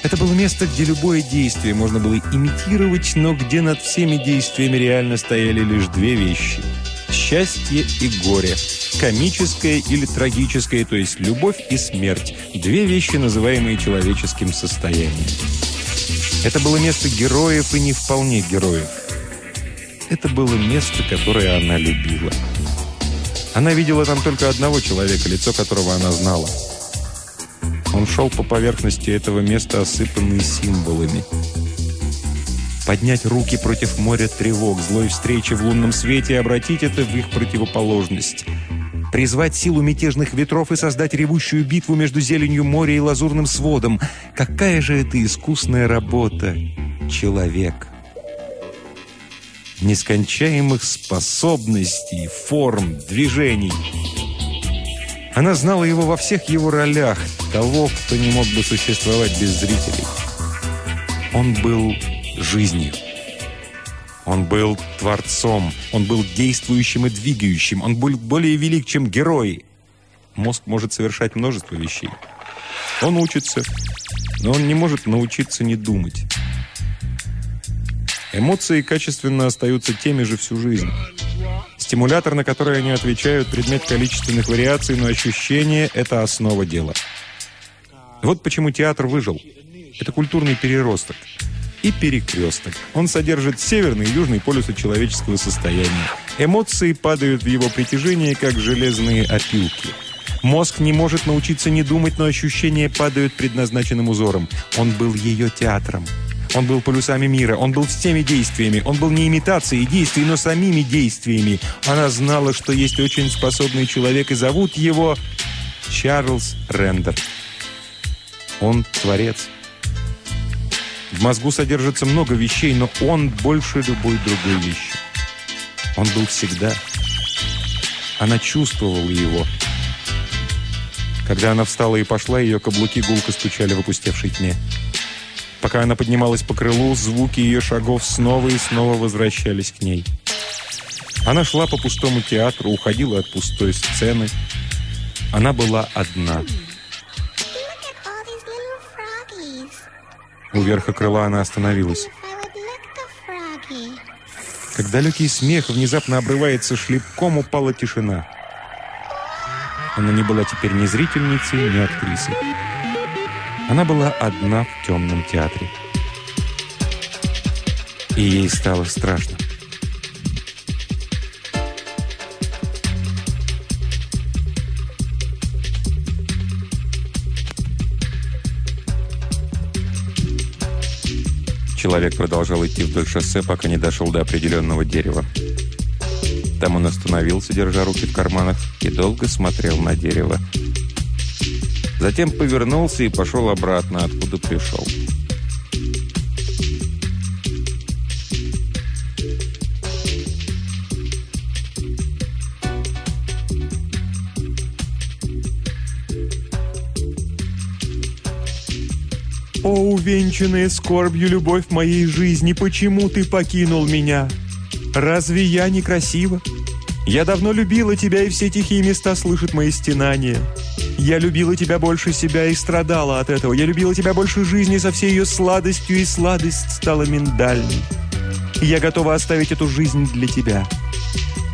это было место, где любое действие можно было имитировать, но где над всеми действиями реально стояли лишь две вещи – счастье и горе, комическое или трагическое, то есть любовь и смерть – две вещи, называемые человеческим состоянием. Это было место героев и не вполне героев. Это было место, которое она любила. Она видела там только одного человека, лицо которого она знала – он шел по поверхности этого места, осыпанный символами. Поднять руки против моря тревог, злой встречи в лунном свете и обратить это в их противоположность. Призвать силу мятежных ветров и создать ревущую битву между зеленью моря и лазурным сводом. Какая же это искусная работа, человек! Нескончаемых способностей, форм, движений – она знала его во всех его ролях, того, кто не мог бы существовать без зрителей. Он был жизнью. Он был творцом, он был действующим и двигающим, он был более велик, чем герой. Мозг может совершать множество вещей. Он учится, но он не может научиться не думать. Эмоции качественно остаются теми же всю жизнь. Стимулятор, на который они отвечают, предмет количественных вариаций, но ощущение – это основа дела. Вот почему театр выжил. Это культурный переросток. И перекресток. Он содержит северный и южный полюсы человеческого состояния. Эмоции падают в его притяжение, как железные опилки. Мозг не может научиться не думать, но ощущения падают предназначенным узором. Он был ее театром. Он был полюсами мира, он был всеми действиями, он был не имитацией действий, но самими действиями. Она знала, что есть очень способный человек, и зовут его Чарльз Рендер. Он творец. В мозгу содержится много вещей, но он больше любой другой вещи. Он был всегда. Она чувствовала его. Когда она встала и пошла, ее каблуки гулко стучали в опустевшей тьме. Пока она поднималась по крылу, звуки ее шагов снова и снова возвращались к ней. Она шла по пустому театру, уходила от пустой сцены. Она была одна. У верха крыла она остановилась. Как далекий смех внезапно обрывается шлепком, упала тишина. Она не была теперь ни зрительницей, ни актрисой. Она была одна в темном театре. И ей стало страшно. Человек продолжал идти вдоль шоссе, пока не дошел до определенного дерева. Там он остановился, держа руки в карманах, и долго смотрел на дерево. Затем повернулся и пошел обратно, откуда пришел. «О, увенчанная скорбью любовь моей жизни, почему ты покинул меня? Разве я некрасива? Я давно любила тебя, и все тихие места слышат мои стенания». Я любила тебя больше себя и страдала от этого. Я любила тебя больше жизни со всей ее сладостью, и сладость стала миндальной. я готова оставить эту жизнь для тебя.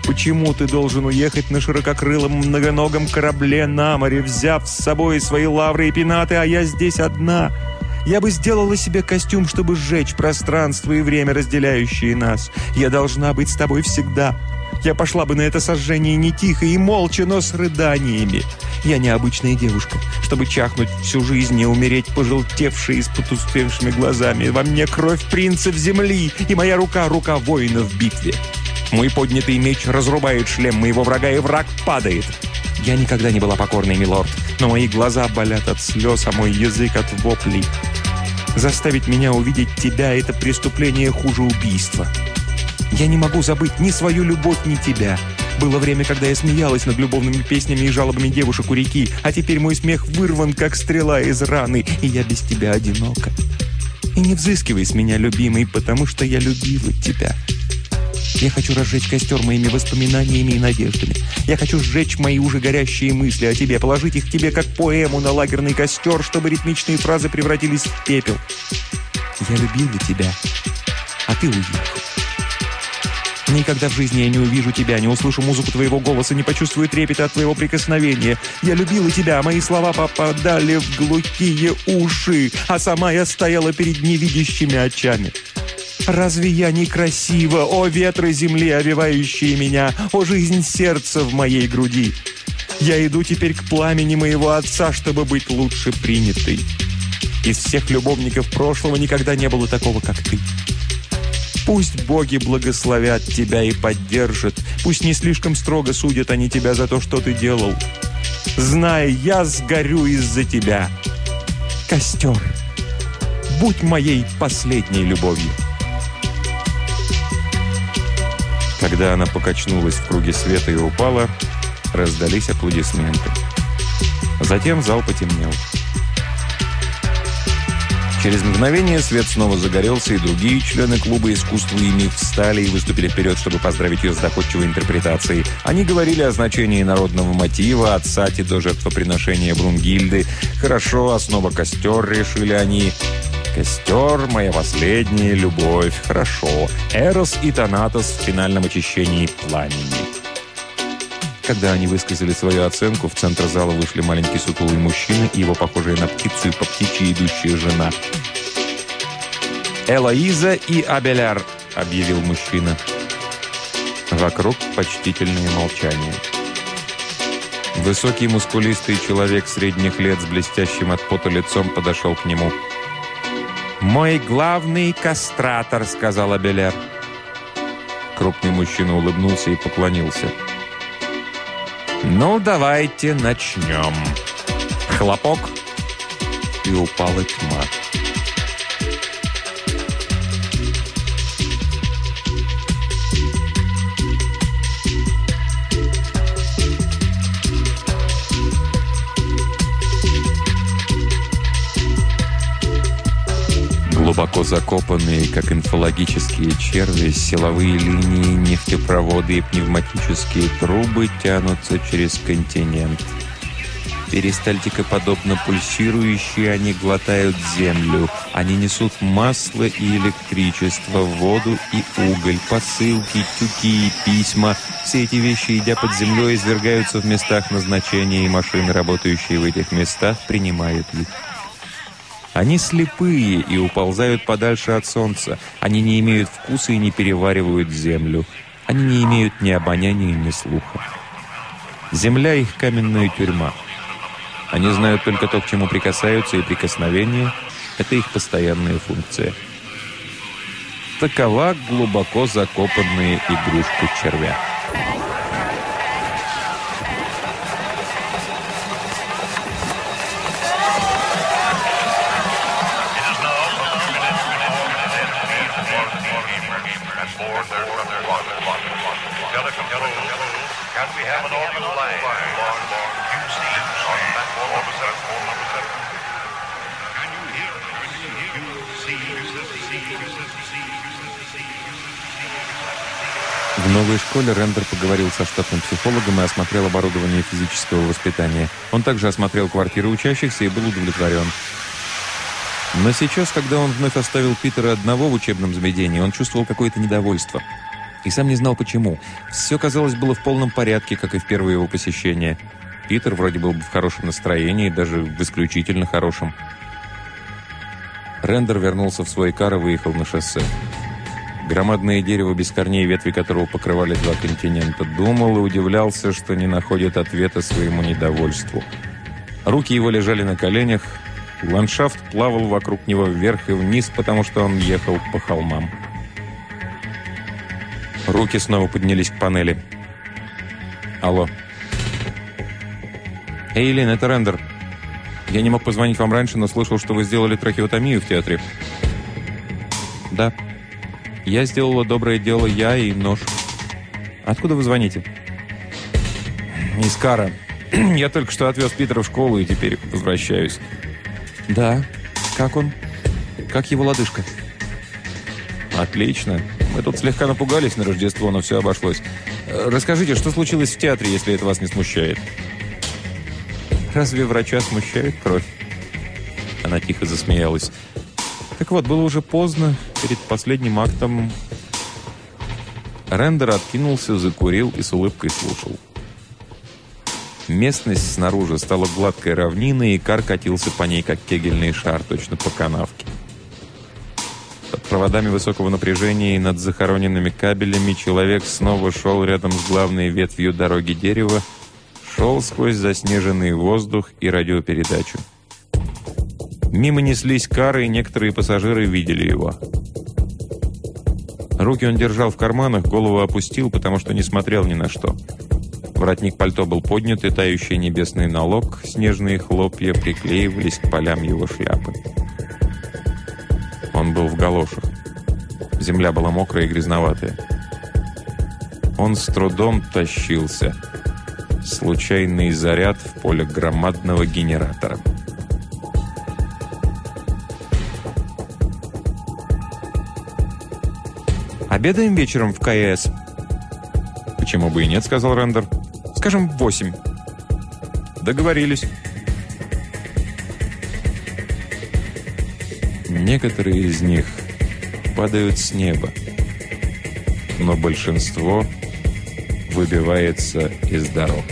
Почему ты должен уехать на ширококрылом многоногом корабле на море, взяв с собой свои лавры и пенаты, а я здесь одна? Я бы сделала себе костюм, чтобы сжечь пространство и время, разделяющие нас. Я должна быть с тобой всегда. Я пошла бы на это сожжение не тихо и молча, но с рыданиями. Я необычная девушка, чтобы чахнуть всю жизнь и умереть, пожелтевшей с потуствевшими глазами. Во мне кровь принцев земли, и моя рука — рука воина в битве. Мой поднятый меч разрубает шлем моего врага, и враг падает. Я никогда не была покорной, милорд, но мои глаза болят от слез, а мой язык от воплей. Заставить меня увидеть тебя — это преступление хуже убийства. Я не могу забыть ни свою любовь, ни тебя. Было время, когда я смеялась над любовными песнями и жалобами девушек у реки, а теперь мой смех вырван, как стрела из раны, и я без тебя одинока. И не взыскивай с меня, любимый, потому что я любила тебя. Я хочу разжечь костер моими воспоминаниями и надеждами. Я хочу сжечь мои уже горящие мысли о тебе, положить их тебе как поэму на лагерный костер, чтобы ритмичные фразы превратились в пепел. Я любила тебя, а ты уехал. Никогда в жизни я не увижу тебя, не услышу музыку твоего голоса, не почувствую трепета от твоего прикосновения. Я любила тебя, а мои слова попадали в глухие уши, а сама я стояла перед невидящими очами. Разве я не красива, о ветры земли, овивающие меня, о жизнь сердца в моей груди? Я иду теперь к пламени моего отца, чтобы быть лучше принятой. Из всех любовников прошлого никогда не было такого, как ты. Пусть боги благословят тебя и поддержат. Пусть не слишком строго судят они тебя за то, что ты делал. Знай, я сгорю из-за тебя. Костер, будь моей последней любовью. Когда она покачнулась в круге света и упала, раздались аплодисменты. Затем зал потемнел. Через мгновение свет снова загорелся, и другие члены клуба искусства ими встали и выступили вперед, чтобы поздравить ее с доходчивой интерпретацией. Они говорили о значении народного мотива, от сати до жертвоприношения Брунгильды. «Хорошо, основа костер», решили они. Костер, моя последняя любовь, хорошо. Эрос и Танатос в финальном очищении пламени. Когда они высказали свою оценку, в центр зала вышли маленький сутулый мужчина и его похожая на птицу и по птичьи идущая жена. «Элоиза и Абеляр», — объявил мужчина. Вокруг почтительное молчание. Высокий мускулистый человек средних лет с блестящим от пота лицом подошел к нему. «Мой главный кастратор», — сказал Абеляр. Крупный мужчина улыбнулся и поклонился. «Ну, давайте начнем». Хлопок, и упала тьма. Глубоко закопанные, как инфологические черви, силовые линии, нефтепроводы и пневматические трубы тянутся через континент. Перистальтикоподобно пульсирующие, они глотают землю. Они несут масло и электричество, воду и уголь, посылки, тюки и письма. Все эти вещи, идя под землей, извергаются в местах назначения, и машины, работающие в этих местах, принимают их. Они слепые и уползают подальше от солнца. Они не имеют вкуса и не переваривают землю. Они не имеют ни обоняния, ни слуха. Земля — их каменная тюрьма. Они знают только то, к чему прикасаются, и прикосновение — это их постоянная функция. Такова глубоко закопанная игрушка червя. Новой школе Рендер поговорил со штатным психологом и осмотрел оборудование физического воспитания. Он также осмотрел квартиры учащихся и был удовлетворен. Но сейчас, когда он вновь оставил Питера одного в учебном заведении, он чувствовал какое-то недовольство. И сам не знал почему. Все, казалось, было в полном порядке, как и в первое его посещение. Питер вроде был бы в хорошем настроении, даже в исключительно хорошем. Рендер вернулся в свой кар и выехал на шоссе. Громадное дерево без корней, ветви которого покрывали два континента, думал и удивлялся, что не находит ответа своему недовольству. Руки его лежали на коленях, ландшафт плавал вокруг него вверх и вниз, потому что он ехал по холмам. Руки снова поднялись к панели. «Алло». «Эйлин, это Рендер. Я не мог позвонить вам раньше, но слышал, что вы сделали трахеотомию в театре». Я сделала доброе дело, я и нож. Откуда вы звоните? Из Кара. Я только что отвез Питера в школу и теперь возвращаюсь. Да. Как он? Как его лодыжка? Отлично. Мы тут слегка напугались на Рождество, но все обошлось. Расскажите, что случилось в театре, если это вас не смущает? Разве врача смущает кровь? Она тихо засмеялась. Так вот, было уже поздно, перед последним актом... Рендер откинулся, закурил и с улыбкой слушал. Местность снаружи стала гладкой равниной, и кар катился по ней, как кегельный шар, точно по канавке. Под проводами высокого напряжения и над захороненными кабелями человек снова шел рядом с главной ветвью дороги дерева, шел сквозь заснеженный воздух и радиопередачу. Мимо неслись кары, и некоторые пассажиры видели его. Руки он держал в карманах, голову опустил, потому что не смотрел ни на что. Воротник пальто был поднят, и тающий небесный налог, снежные хлопья приклеивались к полям его шляпы. Он был в галошах. Земля была мокрая и грязноватая. Он с трудом тащился. Случайный заряд в поле громадного генератора. «Обедаем вечером в КС?» «Почему бы и нет?» — сказал Рендер. «Скажем, в восемь». «Договорились». Некоторые из них падают с неба, но большинство выбивается из дорог.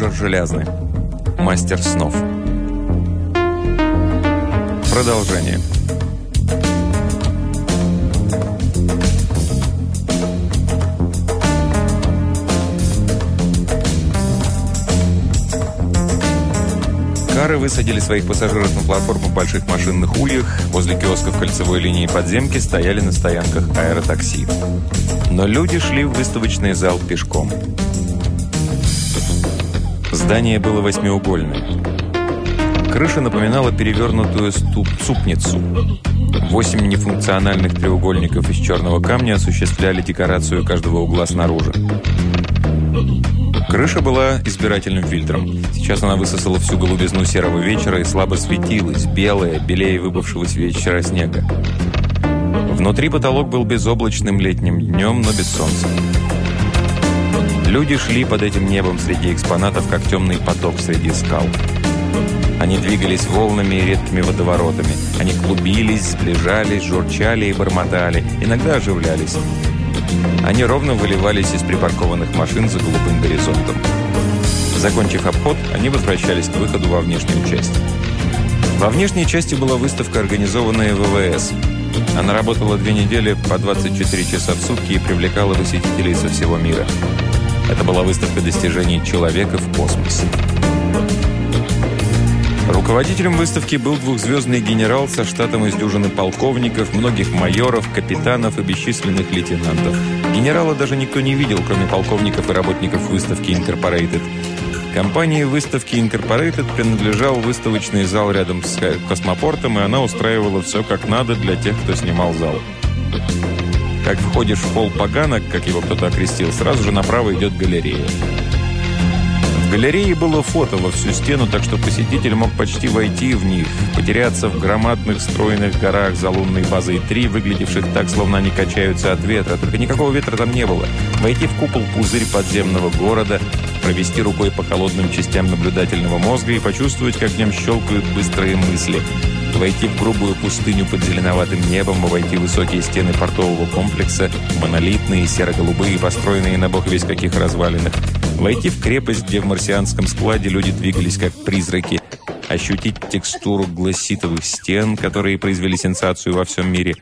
Роджер Железный. «Мастер снов». Продолжение. Кары высадили своих пассажиров на платформу в больших машинных ульях. Возле киосков кольцевой линии подземки стояли на стоянках аэротакси. Но люди шли в выставочный зал пешком. Здание было восьмиугольное. Крыша напоминала перевернутую ступ супницу. Восемь нефункциональных треугольников из черного камня осуществляли декорацию каждого угла снаружи. Крыша была избирательным фильтром. Сейчас она высосала всю голубизну серого вечера и слабо светилась, белая, белее выбывшего с вечера снега. Внутри потолок был безоблачным летним днем, но без солнца. Люди шли под этим небом среди экспонатов, как темный поток среди скал. Они двигались волнами и редкими водоворотами. Они клубились, сближались, журчали и бормотали, иногда оживлялись. Они ровно выливались из припаркованных машин за голубым горизонтом. Закончив обход, они возвращались к выходу во внешнюю часть. Во внешней части была выставка, организованная ВВС. Она работала две недели по 24 часа в сутки и привлекала посетителей со всего мира. Это была выставка достижений человека в космосе. Руководителем выставки был двухзвездный генерал со штатом из дюжины полковников, многих майоров, капитанов и бесчисленных лейтенантов. Генерала даже никто не видел, кроме полковников и работников выставки Incorporated. Компании выставки Incorporated принадлежал выставочный зал рядом с космопортом, и она устраивала все как надо для тех, кто снимал зал. Как входишь в холл поганок, как его кто-то окрестил, сразу же направо идет галерея. В галерее было фото во всю стену, так что посетитель мог почти войти в них, потеряться в громадных стройных горах за лунной базой 3, выглядевших так, словно они качаются от ветра. Только никакого ветра там не было. Войти в купол пузырь подземного города, провести рукой по холодным частям наблюдательного мозга и почувствовать, как в нем щелкают быстрые мысли – войти в грубую пустыню под зеленоватым небом, обойти высокие стены портового комплекса, монолитные, серо-голубые, построенные на бог весь каких развалинах, войти в крепость, где в марсианском складе люди двигались как призраки, ощутить текстуру гласитовых стен, которые произвели сенсацию во всем мире,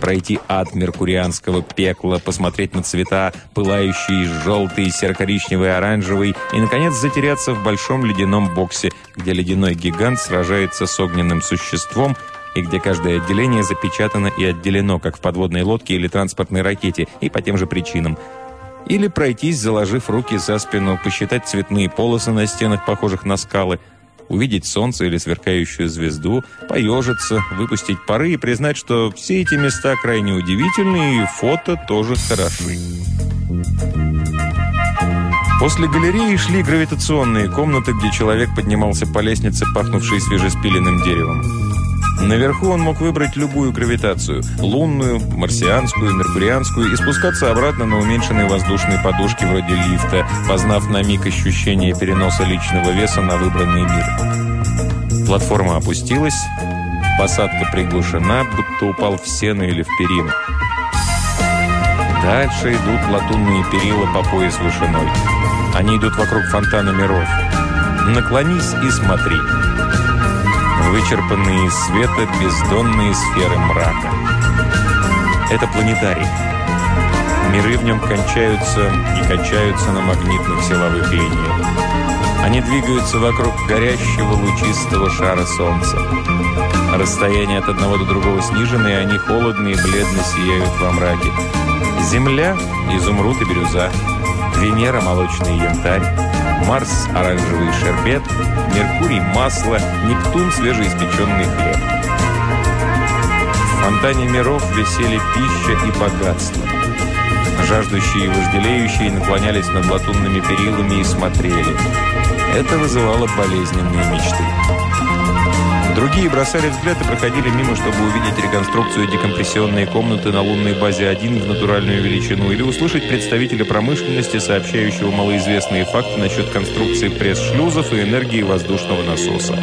пройти ад меркурианского пекла, посмотреть на цвета, пылающие желтый, серо-коричневый, оранжевый, и, наконец, затеряться в большом ледяном боксе, где ледяной гигант сражается с огненным существом, и где каждое отделение запечатано и отделено, как в подводной лодке или транспортной ракете, и по тем же причинам. Или пройтись, заложив руки за спину, посчитать цветные полосы на стенах, похожих на скалы – увидеть солнце или сверкающую звезду, поежиться, выпустить пары и признать, что все эти места крайне удивительны и фото тоже хороши. После галереи шли гравитационные комнаты, где человек поднимался по лестнице, пахнувшей свежеспиленным деревом. Наверху он мог выбрать любую гравитацию – лунную, марсианскую, меркурианскую – и спускаться обратно на уменьшенной воздушной подушке вроде лифта, познав на миг ощущение переноса личного веса на выбранный мир. Платформа опустилась, посадка приглушена, будто упал в сено или в перину. Дальше идут латунные перила по пояс вышиной. Они идут вокруг фонтана миров. Наклонись и смотри вычерпанные из света бездонные сферы мрака. Это планетарий. Миры в нем кончаются и качаются на магнитных силовых линиях. Они двигаются вокруг горящего лучистого шара Солнца. Расстояние от одного до другого снижено, и они холодно и бледно сияют во мраке. Земля – изумруд и бирюза. Венера – молочный янтарь. Марс – оранжевый шербет, Меркурий – масло, Нептун – свежеиспеченный хлеб. В фонтане миров висели пища и богатство. Жаждущие и вожделеющие наклонялись над латунными перилами и смотрели. Это вызывало болезненные мечты. Другие бросали взгляд и проходили мимо, чтобы увидеть реконструкцию декомпрессионной комнаты на лунной базе 1 в натуральную величину или услышать представителя промышленности, сообщающего малоизвестные факты насчет конструкции пресс-шлюзов и энергии воздушного насоса.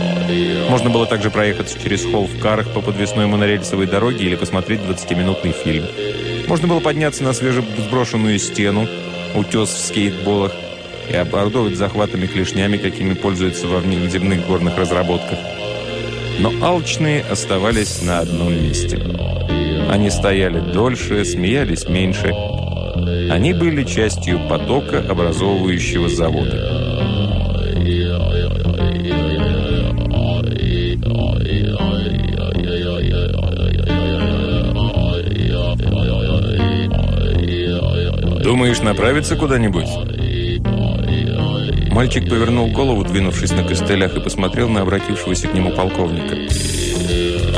Можно было также проехаться через холл в карах по подвесной монорельсовой дороге или посмотреть 20-минутный фильм. Можно было подняться на свежесброшенную стену, утес в скейтболах, и оборудовать захватами клешнями, какими пользуются во внеземных горных разработках. Но алчные оставались на одном месте. Они стояли дольше, смеялись меньше. Они были частью потока, образовывающего заводы. «Думаешь, направиться куда-нибудь?» Мальчик повернул голову, двинувшись на костылях, и посмотрел на обратившегося к нему полковника.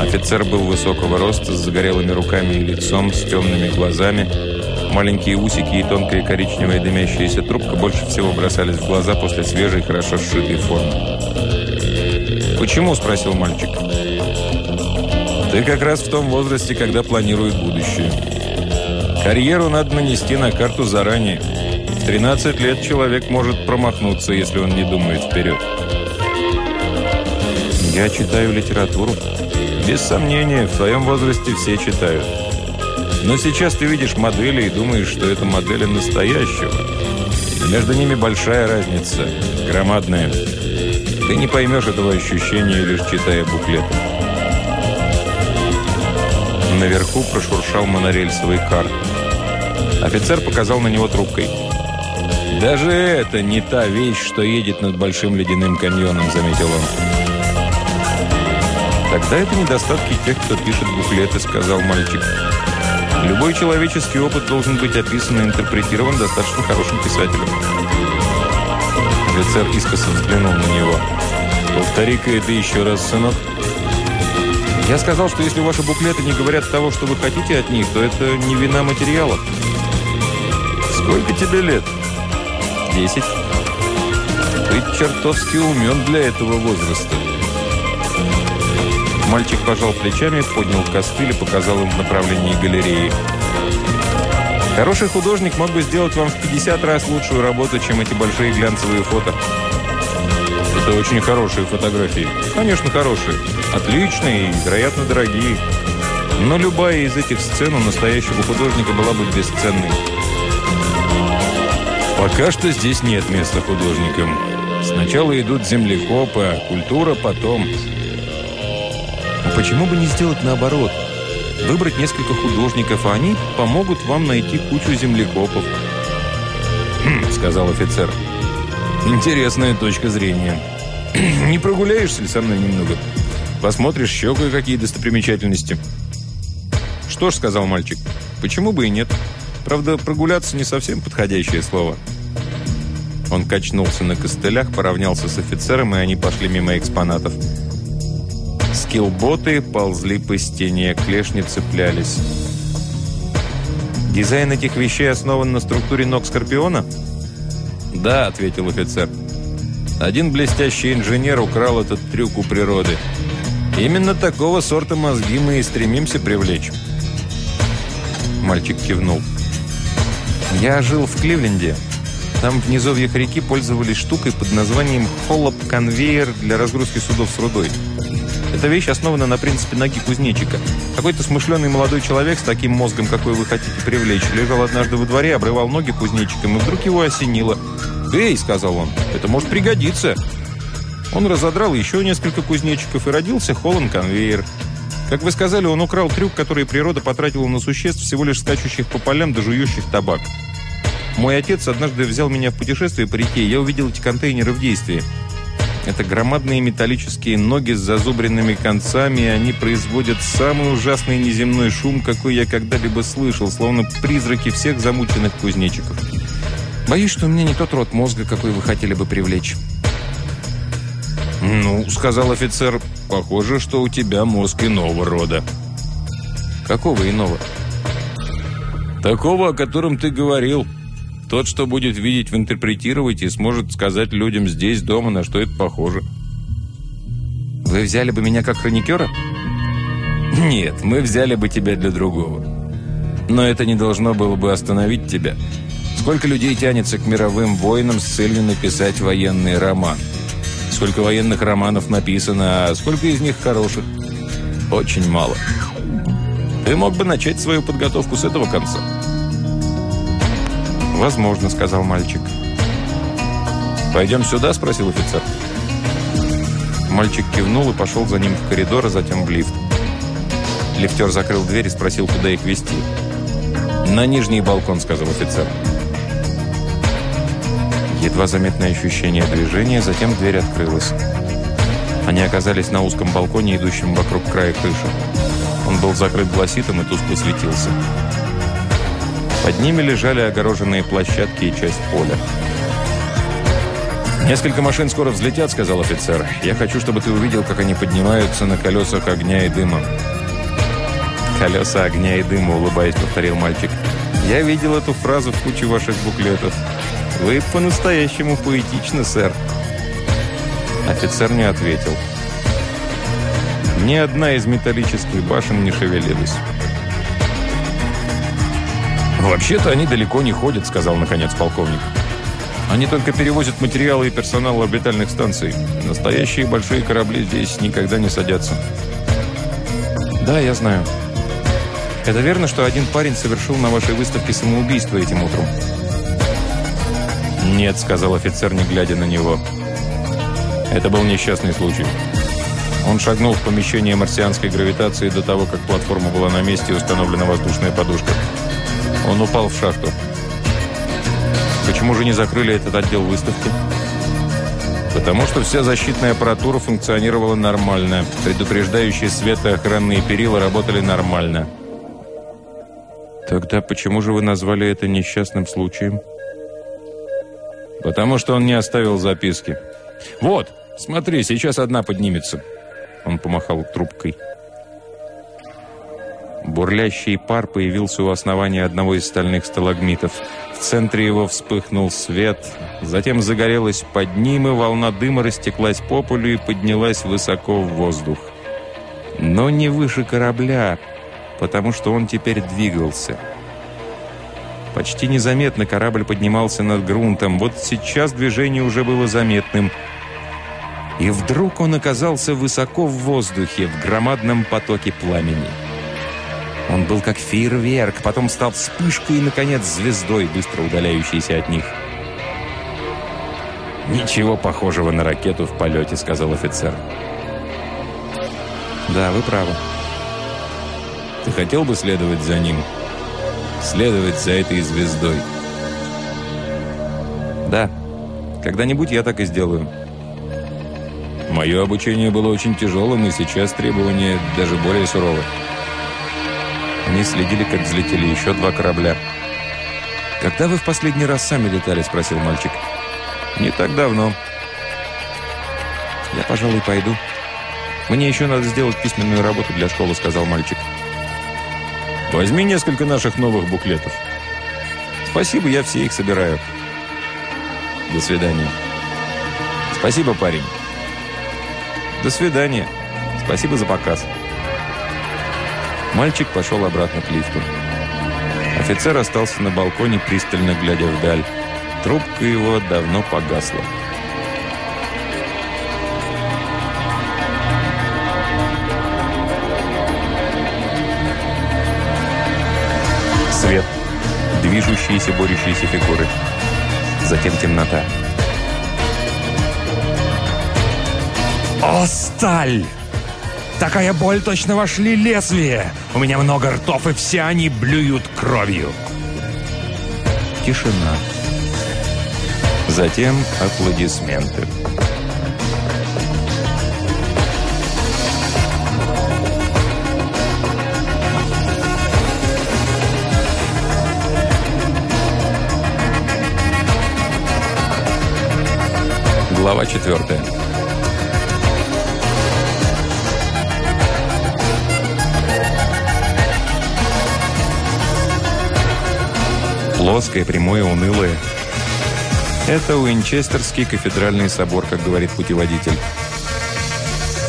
Офицер был высокого роста, с загорелыми руками и лицом, с темными глазами. Маленькие усики и тонкая коричневая дымящаяся трубка больше всего бросались в глаза после свежей, хорошо сшитой формы. «Почему?» – спросил мальчик. «Ты как раз в том возрасте, когда планируют будущее». Карьеру надо нанести на карту заранее. В 13 лет человек может промахнуться, если он не думает вперед. Я читаю литературу. Без сомнения, в твоем возрасте все читают. Но сейчас ты видишь модели и думаешь, что это модели настоящего. между ними большая разница, громадная. Ты не поймешь этого ощущения, лишь читая буклеты. Наверху прошуршал монорельсовый кар. Офицер показал на него трубкой. «Даже это не та вещь, что едет над Большим Ледяным каньоном», — заметил он. «Тогда это недостатки тех, кто пишет буклеты», — сказал мальчик. «Любой человеческий опыт должен быть описан и интерпретирован достаточно хорошим писателем». Офицер искоса взглянул на него. «Повтори-ка это еще раз, сынок». Я сказал, что если ваши буклеты не говорят того, что вы хотите от них, то это не вина материала. Сколько тебе лет? Десять. Ты чертовски умен для этого возраста. Мальчик пожал плечами, поднял костыль и показал им в направлении галереи. Хороший художник мог бы сделать вам в 50 раз лучшую работу, чем эти большие глянцевые фото. Это очень хорошие фотографии. Конечно, хорошие. Отличные и, вероятно, дорогие. Но любая из этих сцен у настоящего художника была бы бесценной. Пока что здесь нет места художникам. Сначала идут землекопы, а культура потом. А почему бы не сделать наоборот? Выбрать несколько художников, а они помогут вам найти кучу землекопов. «Хм», — сказал офицер. «Интересная точка зрения». Не прогуляешься ли со мной немного? Посмотришь еще кое-какие достопримечательности. Что ж, сказал мальчик, почему бы и нет? Правда, прогуляться не совсем подходящее слово. Качнулся на костылях, поравнялся с офицером, и они пошли мимо экспонатов. Скиллботы ползли по стене, клешни цеплялись. «Дизайн этих вещей основан на структуре ног Скорпиона?» «Да», — ответил офицер. Один блестящий инженер украл этот трюк у природы. Именно такого сорта мозги мы и стремимся привлечь. Мальчик кивнул. Я жил в Кливленде. Там в низовьях реки пользовались штукой под названием холлоп-конвейер для разгрузки судов с рудой. Эта вещь основана на принципе ноги кузнечика. Какой-то смышленый молодой человек с таким мозгом, какой вы хотите привлечь, лежал однажды во дворе, обрывал ноги кузнечиком, и вдруг его осенило – «Эй!» – сказал он. «Это может пригодиться!» Он разодрал еще несколько кузнечиков, и родился Холланд-конвейер. Как вы сказали, он украл трюк, который природа потратила на существ, всего лишь скачущих по полям да жующих табак. Мой отец однажды взял меня в путешествие по реке, я увидел эти контейнеры в действии. Это громадные металлические ноги с зазубренными концами, и они производят самый ужасный неземной шум, какой я когда-либо слышал, словно призраки всех замученных кузнечиков. Боюсь, что у меня не тот род мозга, какой вы хотели бы привлечь. «Ну, — сказал офицер, — похоже, что у тебя мозг иного рода». «Какого иного?» «Такого, о котором ты говорил. Тот, что будет видеть в интерпретировать и сможет сказать людям здесь, дома, на что это похоже». «Вы взяли бы меня как хроникера?» «Нет, мы взяли бы тебя для другого. Но это не должно было бы остановить тебя». Сколько людей тянется к мировым войнам с целью написать военный роман? Сколько военных романов написано, а сколько из них хороших? Очень мало. Ты мог бы начать свою подготовку с этого конца. «Возможно», — сказал мальчик. «Пойдем сюда?» – спросил офицер. Мальчик кивнул и пошел за ним в коридор, а затем в лифт. Лифтер закрыл дверь и спросил, куда их вести. «На нижний балкон», – сказал офицер. Едва заметное ощущение движения, затем дверь открылась. Они оказались на узком балконе, идущем вокруг края крыши. Он был закрыт гласитом и тускло светился. Под ними лежали огороженные площадки и часть поля. «Несколько машин скоро взлетят», — сказал офицер. «Я хочу, чтобы ты увидел, как они поднимаются на колесах огня и дыма». «Колеса огня и дыма», — улыбаясь, повторил мальчик. «Я видел эту фразу в куче ваших буклетов. Вы по-настоящему поэтичны, сэр». Офицер не ответил. Ни одна из металлических башен не шевелилась. «Вообще-то они далеко не ходят», — сказал наконец полковник. «Они только перевозят материалы и персонал орбитальных станций. Настоящие большие корабли здесь никогда не садятся». «Да, я знаю. Это верно, что один парень совершил на вашей выставке самоубийство этим утром?» «Нет», — сказал офицер, не глядя на него. «Это был несчастный случай». Он шагнул в помещение марсианской гравитации до того, как платформа была на месте и установлена воздушная подушка. Он упал в шахту. Почему же не закрыли этот отдел выставки? Потому что вся защитная аппаратура функционировала нормально. Предупреждающие свет и охранные перила работали нормально. Тогда почему же вы назвали это несчастным случаем? Потому что он не оставил записки. Вот, смотри, сейчас одна поднимется. Он помахал трубкой. Бурлящий пар появился у основания одного из стальных сталагмитов. В центре его вспыхнул свет, затем загорелась под ним, и волна дыма растеклась по полю и поднялась высоко в воздух. Но не выше корабля, потому что он теперь двигался. Почти незаметно корабль поднимался над грунтом. Вот сейчас движение уже было заметным. И вдруг он оказался высоко в воздухе, в громадном потоке пламени. Он был как фейерверк, потом стал вспышкой и, наконец, звездой, быстро удаляющейся от них. «Ничего похожего на ракету в полете», — сказал офицер. «Да, вы правы». «Ты хотел бы следовать за ним? Следовать за этой звездой?» «Да. Когда-нибудь я так и сделаю». «Мое обучение было очень тяжелым, и сейчас требования даже более суровые». Они следили, как взлетели еще два корабля. «Когда вы в последний раз сами летали?» – спросил мальчик. «Не так давно». «Я, пожалуй, пойду. Мне еще надо сделать письменную работу для школы», – сказал мальчик. «Возьми несколько наших новых буклетов». «Спасибо, я все их собираю». «До свидания». «Спасибо, парень». «До свидания. Спасибо за показ». Мальчик пошел обратно к лифту. Офицер остался на балконе, пристально глядя вдаль. Трубка его давно погасла. Свет. Движущиеся, борющиеся фигуры. Затем темнота. «О, сталь!» Такая боль точно вошли лезвие. У меня много ртов, и все они блюют кровью. Тишина. Затем аплодисменты. Глава четвертая. Плоское, прямое, унылое. Это Уинчестерский кафедральный собор, как говорит путеводитель.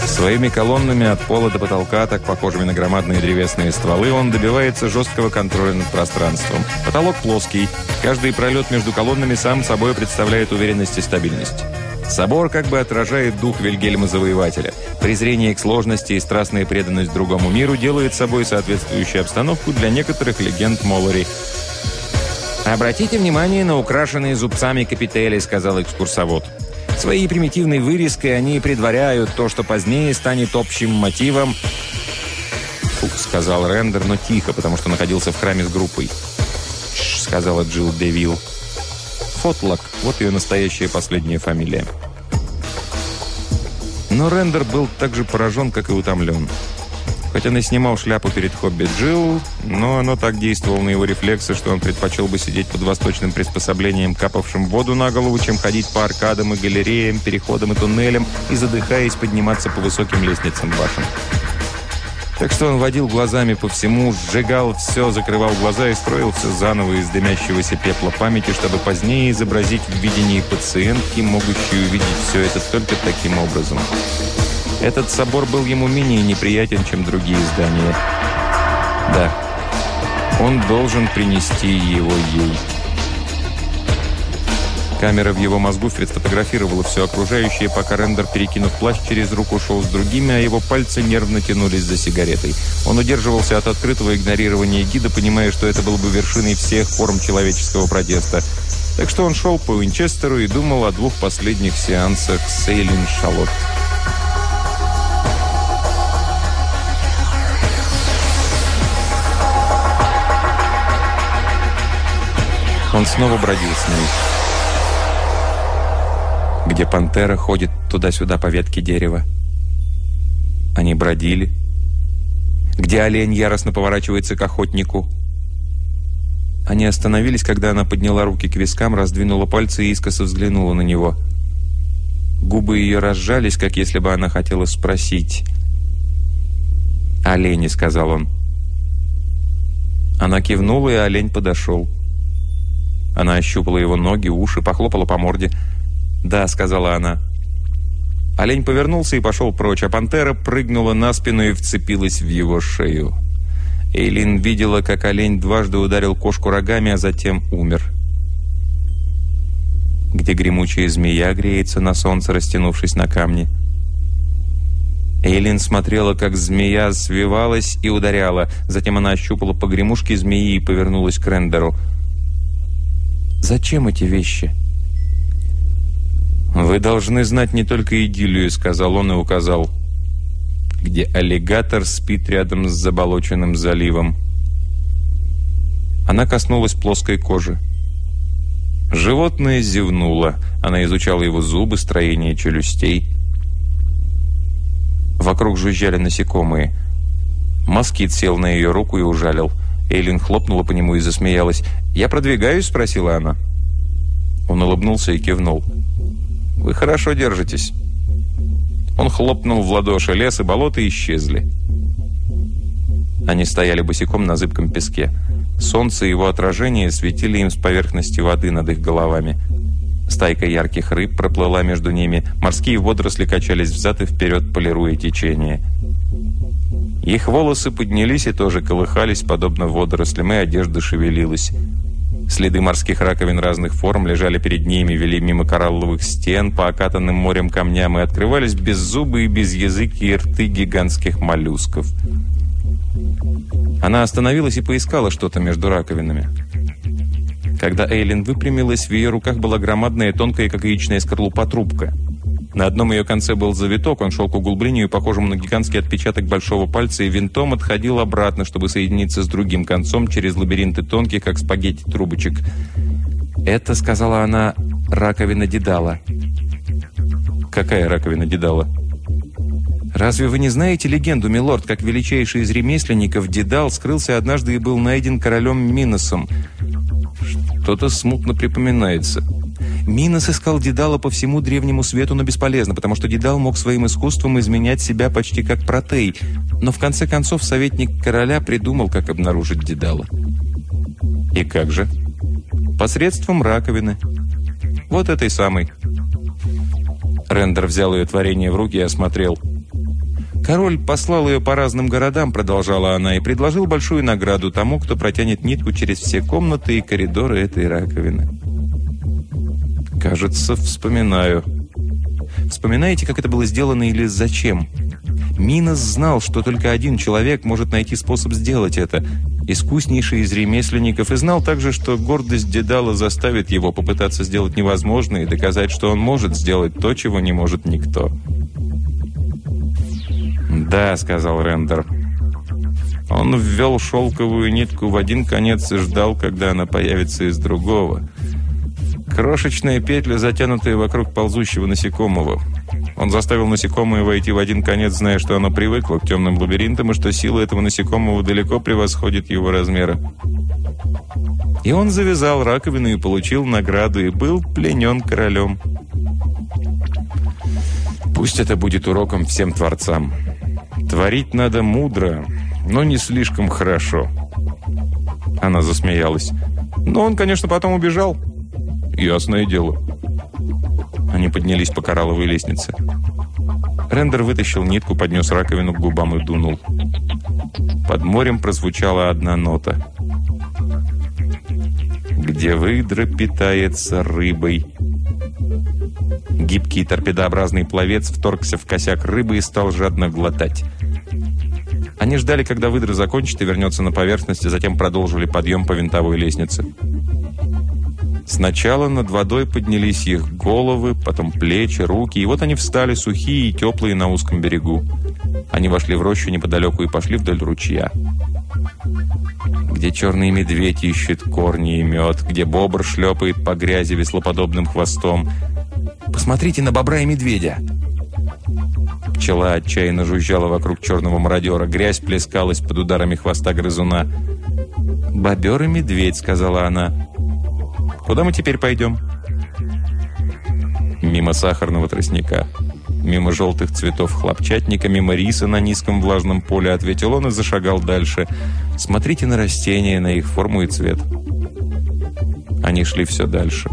Своими колоннами от пола до потолка, так похожими на громадные древесные стволы, он добивается жесткого контроля над пространством. Потолок плоский. Каждый пролет между колоннами сам собой представляет уверенность и стабильность. Собор как бы отражает дух Вильгельма Завоевателя. Презрение к сложности и страстная преданность другому миру делает собой соответствующую обстановку для некоторых легенд Моллари – «Обратите внимание на украшенные зубцами капители», — сказал экскурсовод. «Своей примитивной вырезкой они предваряют то, что позднее станет общим мотивом». «Фух», — сказал Рендер, но тихо, потому что находился в храме с группой. «Тш», — сказала Джилл Девилл. Фотлок, вот ее настоящая последняя фамилия. Но Рендер был так же поражен, как и утомлен. Хоть он и снимал шляпу перед хобби Джилл, но оно так действовало на его рефлексы, что он предпочел бы сидеть под восточным приспособлением, капавшим воду на голову, чем ходить по аркадам и галереям, переходам и туннелям и, задыхаясь, подниматься по высоким лестницам башен. Так что он водил глазами по всему, сжигал все, закрывал глаза и строил все заново из дымящегося пепла памяти, чтобы позднее изобразить в видении пациентки, могущей увидеть все это только таким образом. Этот собор был ему менее неприятен, чем другие здания. Да, он должен принести его ей. Камера в его мозгу сфотографировала все окружающее, пока рендер, перекинув плащ через руку, шел с другими, а его пальцы нервно тянулись за сигаретой. Он удерживался от открытого игнорирования гида, понимая, что это было бы вершиной всех форм человеческого протеста. Так что он шел по Уинчестеру и думал о двух последних сеансах Сейлин Шалот. Он снова бродил с ней где пантера ходит туда-сюда по ветке дерева. Они бродили, где олень яростно поворачивается к охотнику. Они остановились, когда она подняла руки к вискам, раздвинула пальцы и искоса взглянула на него. Губы ее разжались, как если бы она хотела спросить. «Олени», — сказал он. Она кивнула, и олень подошел. Она ощупала его ноги, уши, похлопала по морде — «Да», — сказала она. Олень повернулся и пошел прочь, а пантера прыгнула на спину и вцепилась в его шею. Эйлин видела, как олень дважды ударил кошку рогами, а затем умер. Где гремучая змея греется на солнце, растянувшись на камне. Эйлин смотрела, как змея свивалась и ударяла. Затем она ощупала погремушки змеи и повернулась к Рендеру. «Зачем эти вещи?» «Вы должны знать не только идиллию», — сказал он и указал, где аллигатор спит рядом с заболоченным заливом. Она коснулась плоской кожи. Животное зевнуло. Она изучала его зубы, строение челюстей. Вокруг жужжали насекомые. Москит сел на ее руку и ужалил. Эйлин хлопнула по нему и засмеялась. «Я продвигаюсь?» — спросила она. Он улыбнулся и кивнул. Вы хорошо держитесь». Он хлопнул в ладоши, лес и болото исчезли. Они стояли босиком на зыбком песке. Солнце и его отражение светили им с поверхности воды над их головами. Стайка ярких рыб проплыла между ними, морские водоросли качались взад и вперед, полируя течение. Их волосы поднялись и тоже колыхались, подобно водорослям, и одежда шевелилась. Следы морских раковин разных форм лежали перед ними, вели мимо коралловых стен по окатанным морем камням и открывались без зубы и без языки и рты гигантских моллюсков. Она остановилась и поискала что-то между раковинами. Когда Эйлин выпрямилась, в ее руках была громадная тонкая, как яичная скорлупа, трубка – на одном ее конце был завиток, он шел к углублению, похожему на гигантский отпечаток большого пальца, и винтом отходил обратно, чтобы соединиться с другим концом через лабиринты тонких, как спагетти, трубочек. «Это, — сказала она, — раковина Дедала». «Какая раковина Дедала?» «Разве вы не знаете легенду, милорд, как величайший из ремесленников Дедал скрылся однажды и был найден королем Миносом?» «Что-то смутно припоминается». Минос искал Дедала по всему древнему свету, но бесполезно, потому что Дедал мог своим искусством изменять себя почти как протей. Но в конце концов советник короля придумал, как обнаружить Дедала. И как же? Посредством раковины. Вот этой самой. Рендер взял ее творение в руки и осмотрел. Король послал ее по разным городам, продолжала она, и предложил большую награду тому, кто протянет нитку через все комнаты и коридоры этой раковины. Кажется, вспоминаю. Вспоминаете, как это было сделано или зачем? Минос знал, что только один человек может найти способ сделать это. Искуснейший из ремесленников и знал также, что гордость Дедала заставит его попытаться сделать невозможное и доказать, что он может сделать то, чего не может никто. «Да», — сказал Рендер. Он ввел шелковую нитку в один конец и ждал, когда она появится из другого. Крошечная петля, затянутая вокруг ползущего насекомого. Он заставил насекомое войти в один конец, зная, что оно привыкло к темным лабиринтам и что сила этого насекомого далеко превосходит его размеры. И он завязал раковину и получил награду, и был пленен королем. Пусть это будет уроком всем творцам. Творить надо мудро, но не слишком хорошо. Она засмеялась. Но он, конечно, потом убежал. Ясное дело. Они поднялись по коралловой лестнице. Рендер вытащил нитку, поднес раковину к губам и дунул. Под морем прозвучала одна нота. «Где выдра питается рыбой». Гибкий торпедообразный пловец вторгся в косяк рыбы и стал жадно глотать. Они ждали, когда выдра закончит и вернется на поверхность, а затем продолжили подъем по винтовой лестнице. Сначала над водой поднялись их головы, потом плечи, руки, и вот они встали сухие и теплые на узком берегу. Они вошли в рощу неподалеку и пошли вдоль ручья. Где черный медведь ищет корни и мед, где бобр шлепает по грязи веслоподобным хвостом. Посмотрите на бобра и медведя. Пчела отчаянно жужжала вокруг черного мародера. Грязь плескалась под ударами хвоста грызуна. «Бобер и медведь», — сказала она. Куда мы теперь пойдем?» Мимо сахарного тростника, мимо желтых цветов хлопчатника, мимо риса на низком влажном поле, ответил он и зашагал дальше. «Смотрите на растения, на их форму и цвет». Они шли все дальше.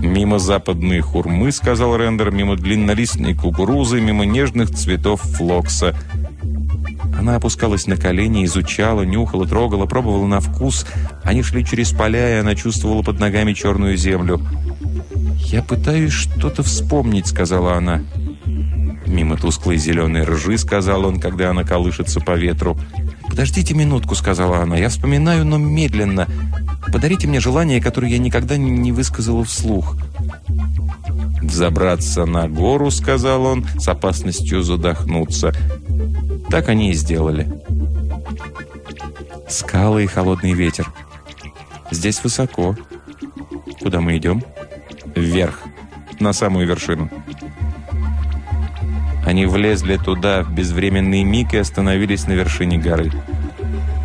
«Мимо западной хурмы», — сказал Рендер, «мимо длиннолистной кукурузы, мимо нежных цветов флокса». Она опускалась на колени, изучала, нюхала, трогала, пробовала на вкус. Они шли через поля, и она чувствовала под ногами черную землю. «Я пытаюсь что-то вспомнить», — сказала она. «Мимо тусклой зеленой ржи», — сказал он, когда она колышется по ветру. «Подождите минутку», — сказала она. «Я вспоминаю, но медленно. Подарите мне желание, которое я никогда не высказала вслух». «Взобраться на гору», — сказал он, с опасностью задохнуться. Так они и сделали. Скалы и холодный ветер. Здесь высоко. Куда мы идем? Вверх. На самую вершину. Они влезли туда в безвременный миг и остановились на вершине горы.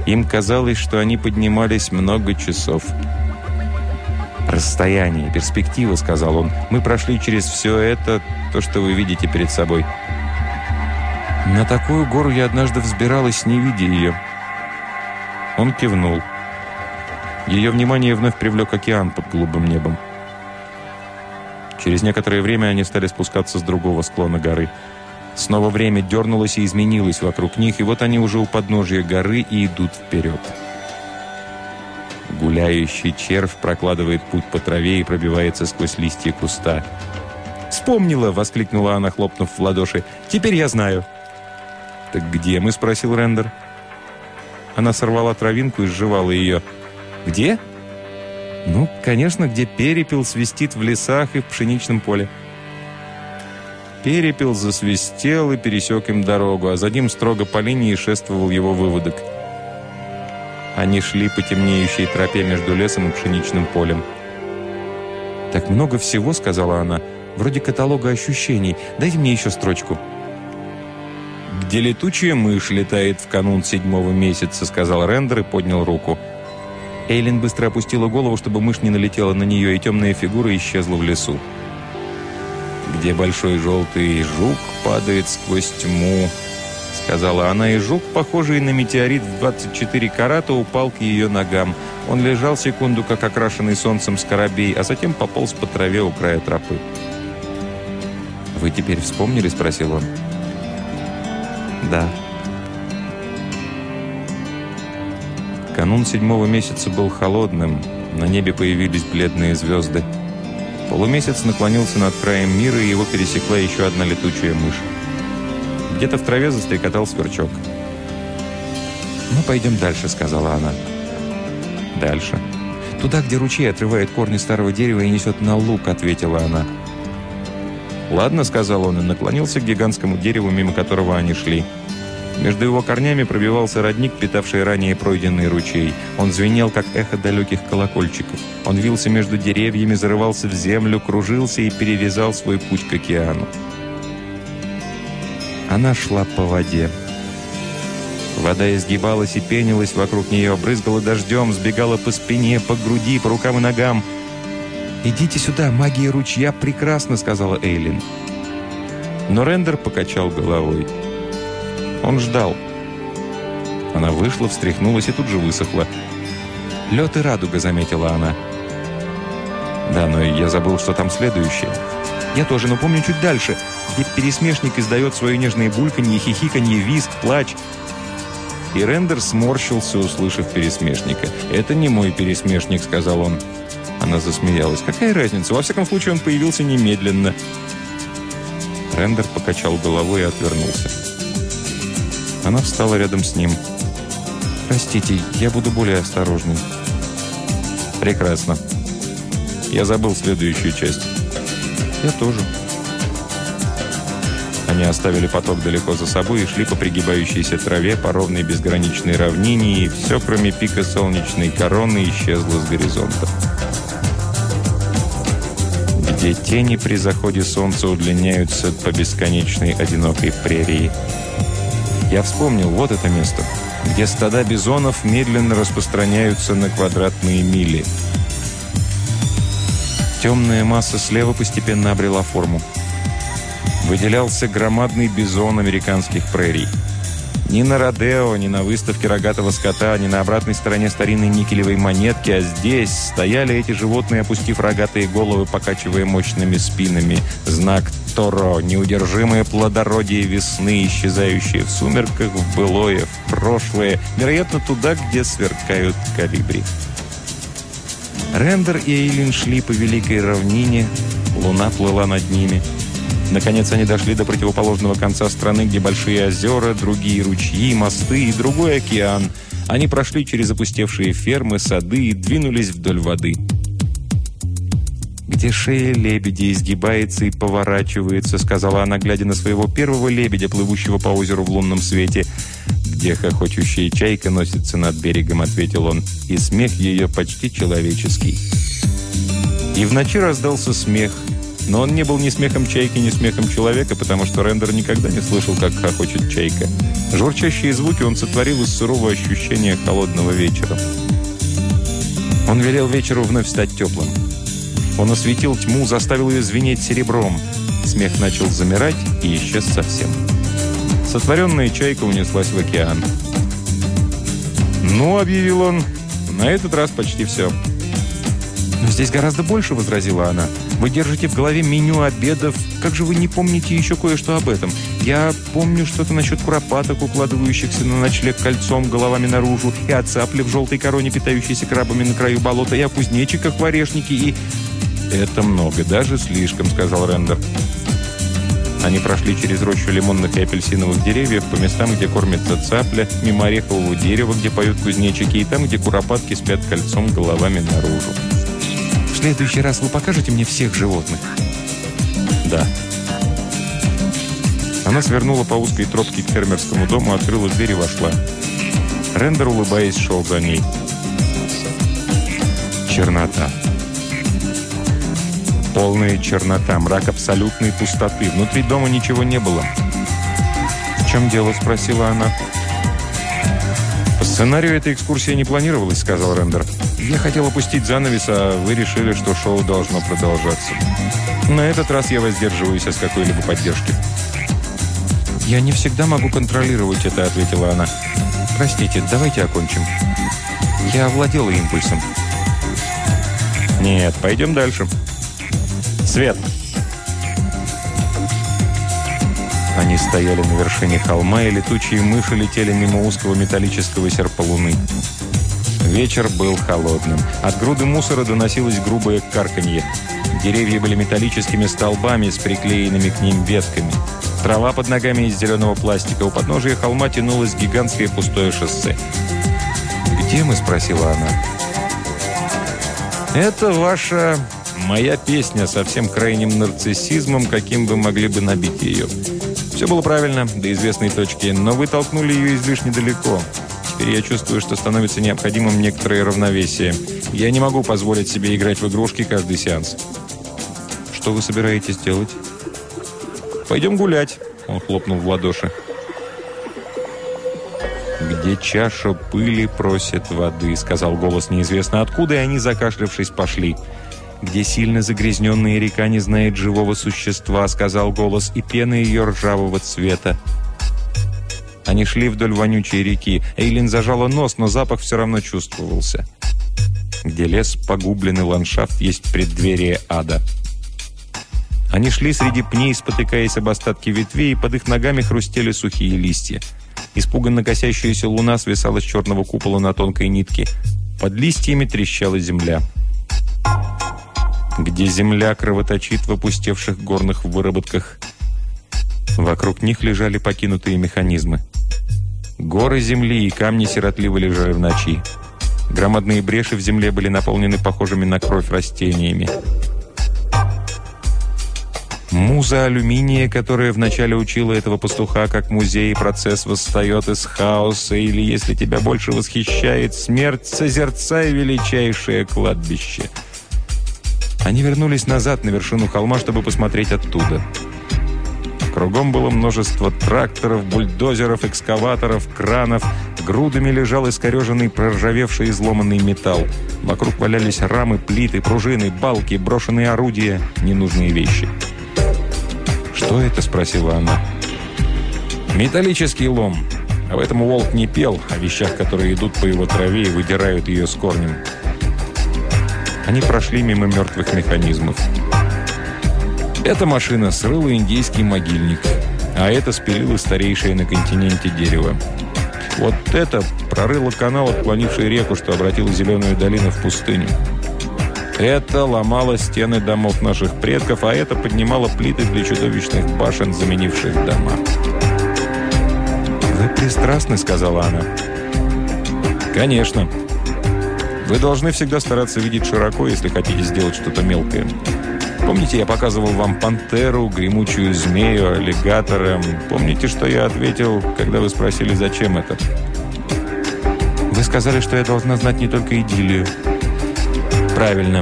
Им казалось, что они поднимались много часов. «Расстояние, перспектива», — сказал он. «Мы прошли через все это, то, что вы видите перед собой». На такую гору я однажды взбиралась, не видя ее. Он кивнул. Ее внимание вновь привлек океан под голубым небом. Через некоторое время они стали спускаться с другого склона горы. Снова время дернулось и изменилось вокруг них, и вот они уже у подножия горы и идут вперед. Гуляющий червь прокладывает путь по траве и пробивается сквозь листья куста. «Вспомнила!» — воскликнула она, хлопнув в ладоши. «Теперь я знаю!» «Так где мы?» – спросил Рендер. Она сорвала травинку и сживала ее. «Где?» «Ну, конечно, где перепел свистит в лесах и в пшеничном поле». Перепел засвистел и пересек им дорогу, а за ним строго по линии шествовал его выводок. Они шли по темнеющей тропе между лесом и пшеничным полем. «Так много всего», — сказала она, — «вроде каталога ощущений. Дайте мне еще строчку» где летучая мышь летает в канун седьмого месяца», — сказал Рендер и поднял руку. Эйлин быстро опустила голову, чтобы мышь не налетела на нее, и темная фигура исчезла в лесу. «Где большой желтый жук падает сквозь тьму», — сказала она, и жук, похожий на метеорит в 24 карата, упал к ее ногам. Он лежал секунду, как окрашенный солнцем скоробей, а затем пополз по траве у края тропы. «Вы теперь вспомнили?» — спросил он. Да. Канун седьмого месяца был холодным. На небе появились бледные звезды. Полумесяц наклонился над краем мира, и его пересекла еще одна летучая мышь. Где-то в траве застрекотал сверчок. «Мы пойдем дальше», — сказала она. «Дальше?» «Туда, где ручей отрывает корни старого дерева и несет на луг», — ответила она. «Ладно», — сказал он и наклонился к гигантскому дереву, мимо которого они шли. Между его корнями пробивался родник, питавший ранее пройденный ручей. Он звенел, как эхо далеких колокольчиков. Он вился между деревьями, зарывался в землю, кружился и перерезал свой путь к океану. Она шла по воде. Вода изгибалась и пенилась вокруг нее, брызгала дождем, сбегала по спине, по груди, по рукам и ногам. «Идите сюда, магия ручья прекрасна», — сказала Эйлин. Но Рендер покачал головой. Он ждал. Она вышла, встряхнулась и тут же высохла. «Лед и радуга», — заметила она. «Да, но я забыл, что там следующее». «Я тоже, но помню чуть дальше, где пересмешник издает свое нежное бульканье, хихиканье, визг, плач». И Рендер сморщился, услышав пересмешника. «Это не мой пересмешник», — сказал он. Она засмеялась. «Какая разница? Во всяком случае, он появился немедленно». Рендер покачал головой и отвернулся. Она встала рядом с ним. «Простите, я буду более осторожной». «Прекрасно. Я забыл следующую часть». «Я тоже». Они оставили поток далеко за собой и шли по пригибающейся траве, по ровной безграничной равнине, и все, кроме пика солнечной короны, исчезло с горизонта. Где тени при заходе солнца удлиняются по бесконечной одинокой прерии. Я вспомнил, вот это место, где стада бизонов медленно распространяются на квадратные мили. Темная масса слева постепенно обрела форму выделялся громадный бизон американских прерий. Ни на Родео, ни на выставке рогатого скота, ни на обратной стороне старинной никелевой монетки, а здесь стояли эти животные, опустив рогатые головы, покачивая мощными спинами. Знак Торо, неудержимое плодородие весны, исчезающее в сумерках, в былое, в прошлое, вероятно, туда, где сверкают калибри. Рендер и Эйлин шли по великой равнине, луна плыла над ними – Наконец они дошли до противоположного конца страны, где большие озера, другие ручьи, мосты и другой океан. Они прошли через опустевшие фермы, сады и двинулись вдоль воды. «Где шея лебедя изгибается и поворачивается», сказала она, глядя на своего первого лебедя, плывущего по озеру в лунном свете. «Где хохочущая чайка носится над берегом», ответил он, и смех ее почти человеческий. И в ночи раздался смех – но он не был ни смехом чайки, ни смехом человека, потому что Рендер никогда не слышал, как хохочет чайка. Журчащие звуки он сотворил из сурового ощущения холодного вечера. Он велел вечеру вновь стать теплым. Он осветил тьму, заставил ее звенеть серебром. Смех начал замирать и исчез совсем. Сотворенная чайка унеслась в океан. «Ну», — объявил он, — «на этот раз почти все». «Но здесь гораздо больше», — возразила она. «Вы держите в голове меню обедов. Как же вы не помните еще кое-что об этом? Я помню что-то насчет куропаток, укладывающихся на ночлег кольцом головами наружу, и о цапле в желтой короне, питающейся крабами на краю болота, и о кузнечиках в орешнике, и...» «Это много, даже слишком», — сказал Рендер. Они прошли через рощу лимонных и апельсиновых деревьев по местам, где кормится цапля, мимо орехового дерева, где поют кузнечики, и там, где куропатки спят кольцом головами наружу следующий раз вы покажете мне всех животных?» «Да». Она свернула по узкой тропке к фермерскому дому, открыла дверь и вошла. Рендер, улыбаясь, шел за ней. Чернота. Полная чернота, мрак абсолютной пустоты. Внутри дома ничего не было. «В чем дело?» – спросила она. «По сценарию этой экскурсии не планировалось», – сказал Рендер. Я хотел опустить занавес, а вы решили, что шоу должно продолжаться. На этот раз я воздерживаюсь от какой-либо поддержки. «Я не всегда могу контролировать это», — ответила она. «Простите, давайте окончим». Я овладела импульсом. «Нет, пойдем дальше». «Свет!» Они стояли на вершине холма, и летучие мыши летели мимо узкого металлического серпа луны. Вечер был холодным. От груды мусора доносилось грубое карканье. Деревья были металлическими столбами с приклеенными к ним ветками. Трава под ногами из зеленого пластика. У подножия холма тянулось гигантское пустое шоссе. «Где мы?» – спросила она. «Это ваша... моя песня со всем крайним нарциссизмом, каким вы могли бы набить ее. Все было правильно, до известной точки, но вы толкнули ее излишне далеко. Теперь я чувствую, что становится необходимым некоторое равновесие. Я не могу позволить себе играть в игрушки каждый сеанс». «Что вы собираетесь делать?» «Пойдем гулять», — он хлопнул в ладоши. «Где чаша пыли просит воды», — сказал голос неизвестно откуда, и они, закашлявшись, пошли. «Где сильно загрязненная река не знает живого существа», — сказал голос, и пена ее ржавого цвета. Они шли вдоль вонючей реки. Эйлин зажала нос, но запах все равно чувствовался. Где лес, погубленный ландшафт, есть преддверие ада. Они шли среди пней, спотыкаясь об остатки ветвей, и под их ногами хрустели сухие листья. Испуганно косящаяся луна свисала с черного купола на тонкой нитке. Под листьями трещала земля. Где земля кровоточит в опустевших горных выработках. Вокруг них лежали покинутые механизмы. Горы земли и камни сиротливо лежали в ночи. Громадные бреши в земле были наполнены похожими на кровь растениями. Муза алюминия, которая вначале учила этого пастуха, как музей процесс восстает из хаоса, или, если тебя больше восхищает смерть, созерцай величайшее кладбище. Они вернулись назад на вершину холма, чтобы посмотреть оттуда. Кругом было множество тракторов, бульдозеров, экскаваторов, кранов. Грудами лежал искореженный, проржавевший, изломанный металл. Вокруг валялись рамы, плиты, пружины, балки, брошенные орудия, ненужные вещи. «Что это?» – спросила она. «Металлический лом. Об этом волк не пел, о вещах, которые идут по его траве и выдирают ее с корнем». Они прошли мимо мертвых механизмов. Эта машина срыла индийский могильник, а это спилило старейшее на континенте дерево. Вот это прорыло канал, отклонивший реку, что обратило Зеленую долину в пустыню. Это ломало стены домов наших предков, а это поднимало плиты для чудовищных башен, заменивших дома. «Вы пристрастны», — сказала она. «Конечно. Вы должны всегда стараться видеть широко, если хотите сделать что-то мелкое. Помните, я показывал вам пантеру, гремучую змею, аллигатора? Помните, что я ответил, когда вы спросили, зачем это?» «Вы сказали, что я должна знать не только идиллию». Правильно.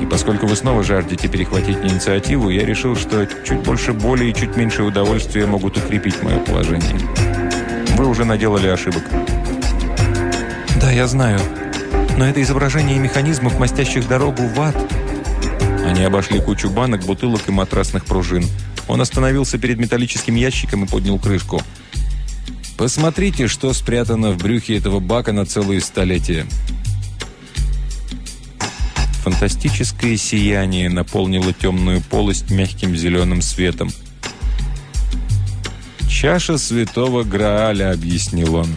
И поскольку вы снова жаждете перехватить инициативу, я решил, что чуть больше боли и чуть меньше удовольствия могут укрепить мое положение. Вы уже наделали ошибок. Да, я знаю. Но это изображение механизмов, мастящих дорогу в ад. Они обошли кучу банок, бутылок и матрасных пружин. Он остановился перед металлическим ящиком и поднял крышку. Посмотрите, что спрятано в брюхе этого бака на целые столетия. Фантастическое сияние наполнило темную полость мягким зеленым светом. «Чаша святого Грааля», — объяснил он.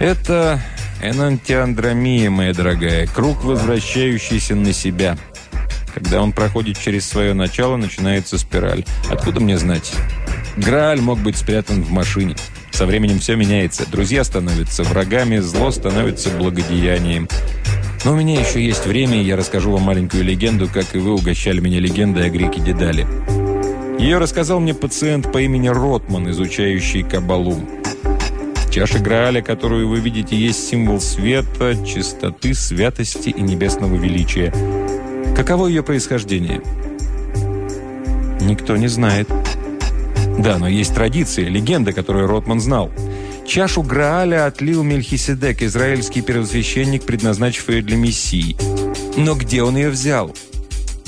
«Это энантиандромия, моя дорогая, круг, возвращающийся на себя. Когда он проходит через свое начало, начинается спираль. Откуда мне знать? Грааль мог быть спрятан в машине. Со временем все меняется. Друзья становятся врагами, зло становится благодеянием. Но у меня еще есть время, и я расскажу вам маленькую легенду, как и вы угощали меня легендой о греке Дедале. Ее рассказал мне пациент по имени Ротман, изучающий Кабалу. Чаша Грааля, которую вы видите, есть символ света, чистоты, святости и небесного величия. Каково ее происхождение? Никто не знает. Да, но есть традиция, легенда, которую Ротман знал – Чашу Грааля отлил Мельхиседек, израильский первосвященник, предназначив ее для Мессии. Но где он ее взял?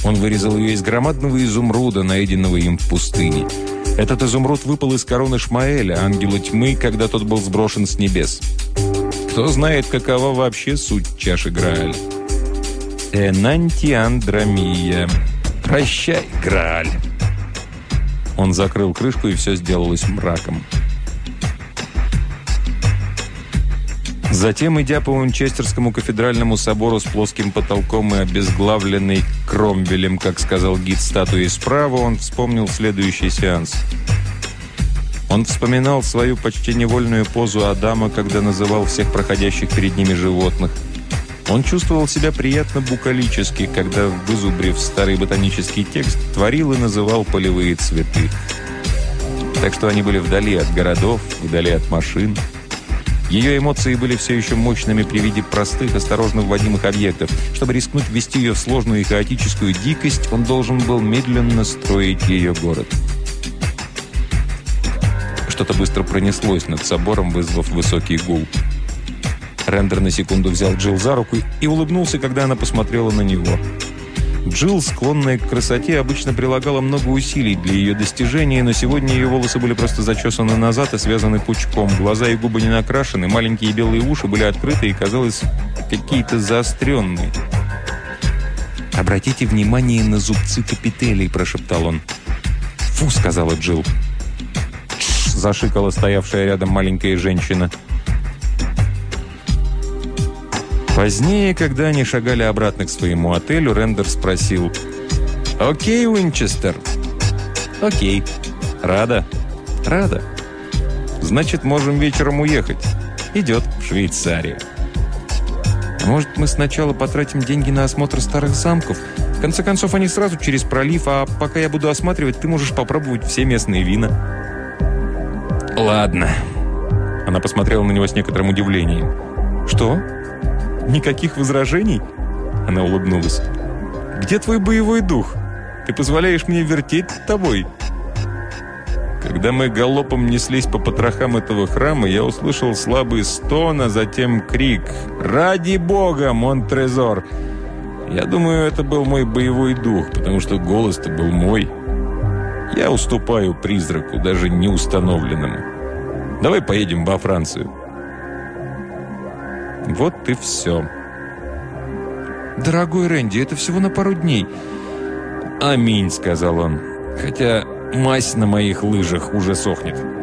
Он вырезал ее из громадного изумруда, найденного им в пустыне. Этот изумруд выпал из короны Шмаэля, ангела тьмы, когда тот был сброшен с небес. Кто знает, какова вообще суть чаши Грааля? Энантиандромия. Прощай, Грааль. Он закрыл крышку, и все сделалось мраком. Затем, идя по Унчестерскому кафедральному собору с плоским потолком и обезглавленной Кромвелем, как сказал гид статуи справа, он вспомнил следующий сеанс. Он вспоминал свою почти невольную позу Адама, когда называл всех проходящих перед ними животных. Он чувствовал себя приятно букалически, когда, вызубрив старый ботанический текст, творил и называл полевые цветы. Так что они были вдали от городов, вдали от машин, ее эмоции были все еще мощными при виде простых, осторожно вводимых объектов. Чтобы рискнуть ввести ее в сложную и хаотическую дикость, он должен был медленно строить ее город. Что-то быстро пронеслось над собором, вызвав высокий гул. Рендер на секунду взял Джилл за руку и улыбнулся, когда она посмотрела на него. Джилл, склонная к красоте, обычно прилагала много усилий для ее достижения, но сегодня ее волосы были просто зачесаны назад и связаны пучком. Глаза и губы не накрашены, маленькие белые уши были открыты и, казалось, какие-то заостренные. «Обратите внимание на зубцы капителей», – прошептал он. «Фу», – сказала Джилл. зашикала стоявшая рядом маленькая женщина – Позднее, когда они шагали обратно к своему отелю, Рендер спросил «Окей, Уинчестер?» «Окей. Рада?» «Рада. Значит, можем вечером уехать. Идет в Швейцарию». «Может, мы сначала потратим деньги на осмотр старых замков? В конце концов, они сразу через пролив, а пока я буду осматривать, ты можешь попробовать все местные вина». «Ладно». Она посмотрела на него с некоторым удивлением. «Что?» Никаких возражений?» Она улыбнулась. «Где твой боевой дух? Ты позволяешь мне вертеть тобой?» Когда мы галопом неслись по потрохам этого храма, я услышал слабый стон, а затем крик «Ради Бога, Монтрезор!» Я думаю, это был мой боевой дух, потому что голос-то был мой. Я уступаю призраку, даже неустановленному. Давай поедем во Францию. Вот и все. «Дорогой Рэнди, это всего на пару дней». «Аминь», — сказал он. «Хотя мазь на моих лыжах уже сохнет».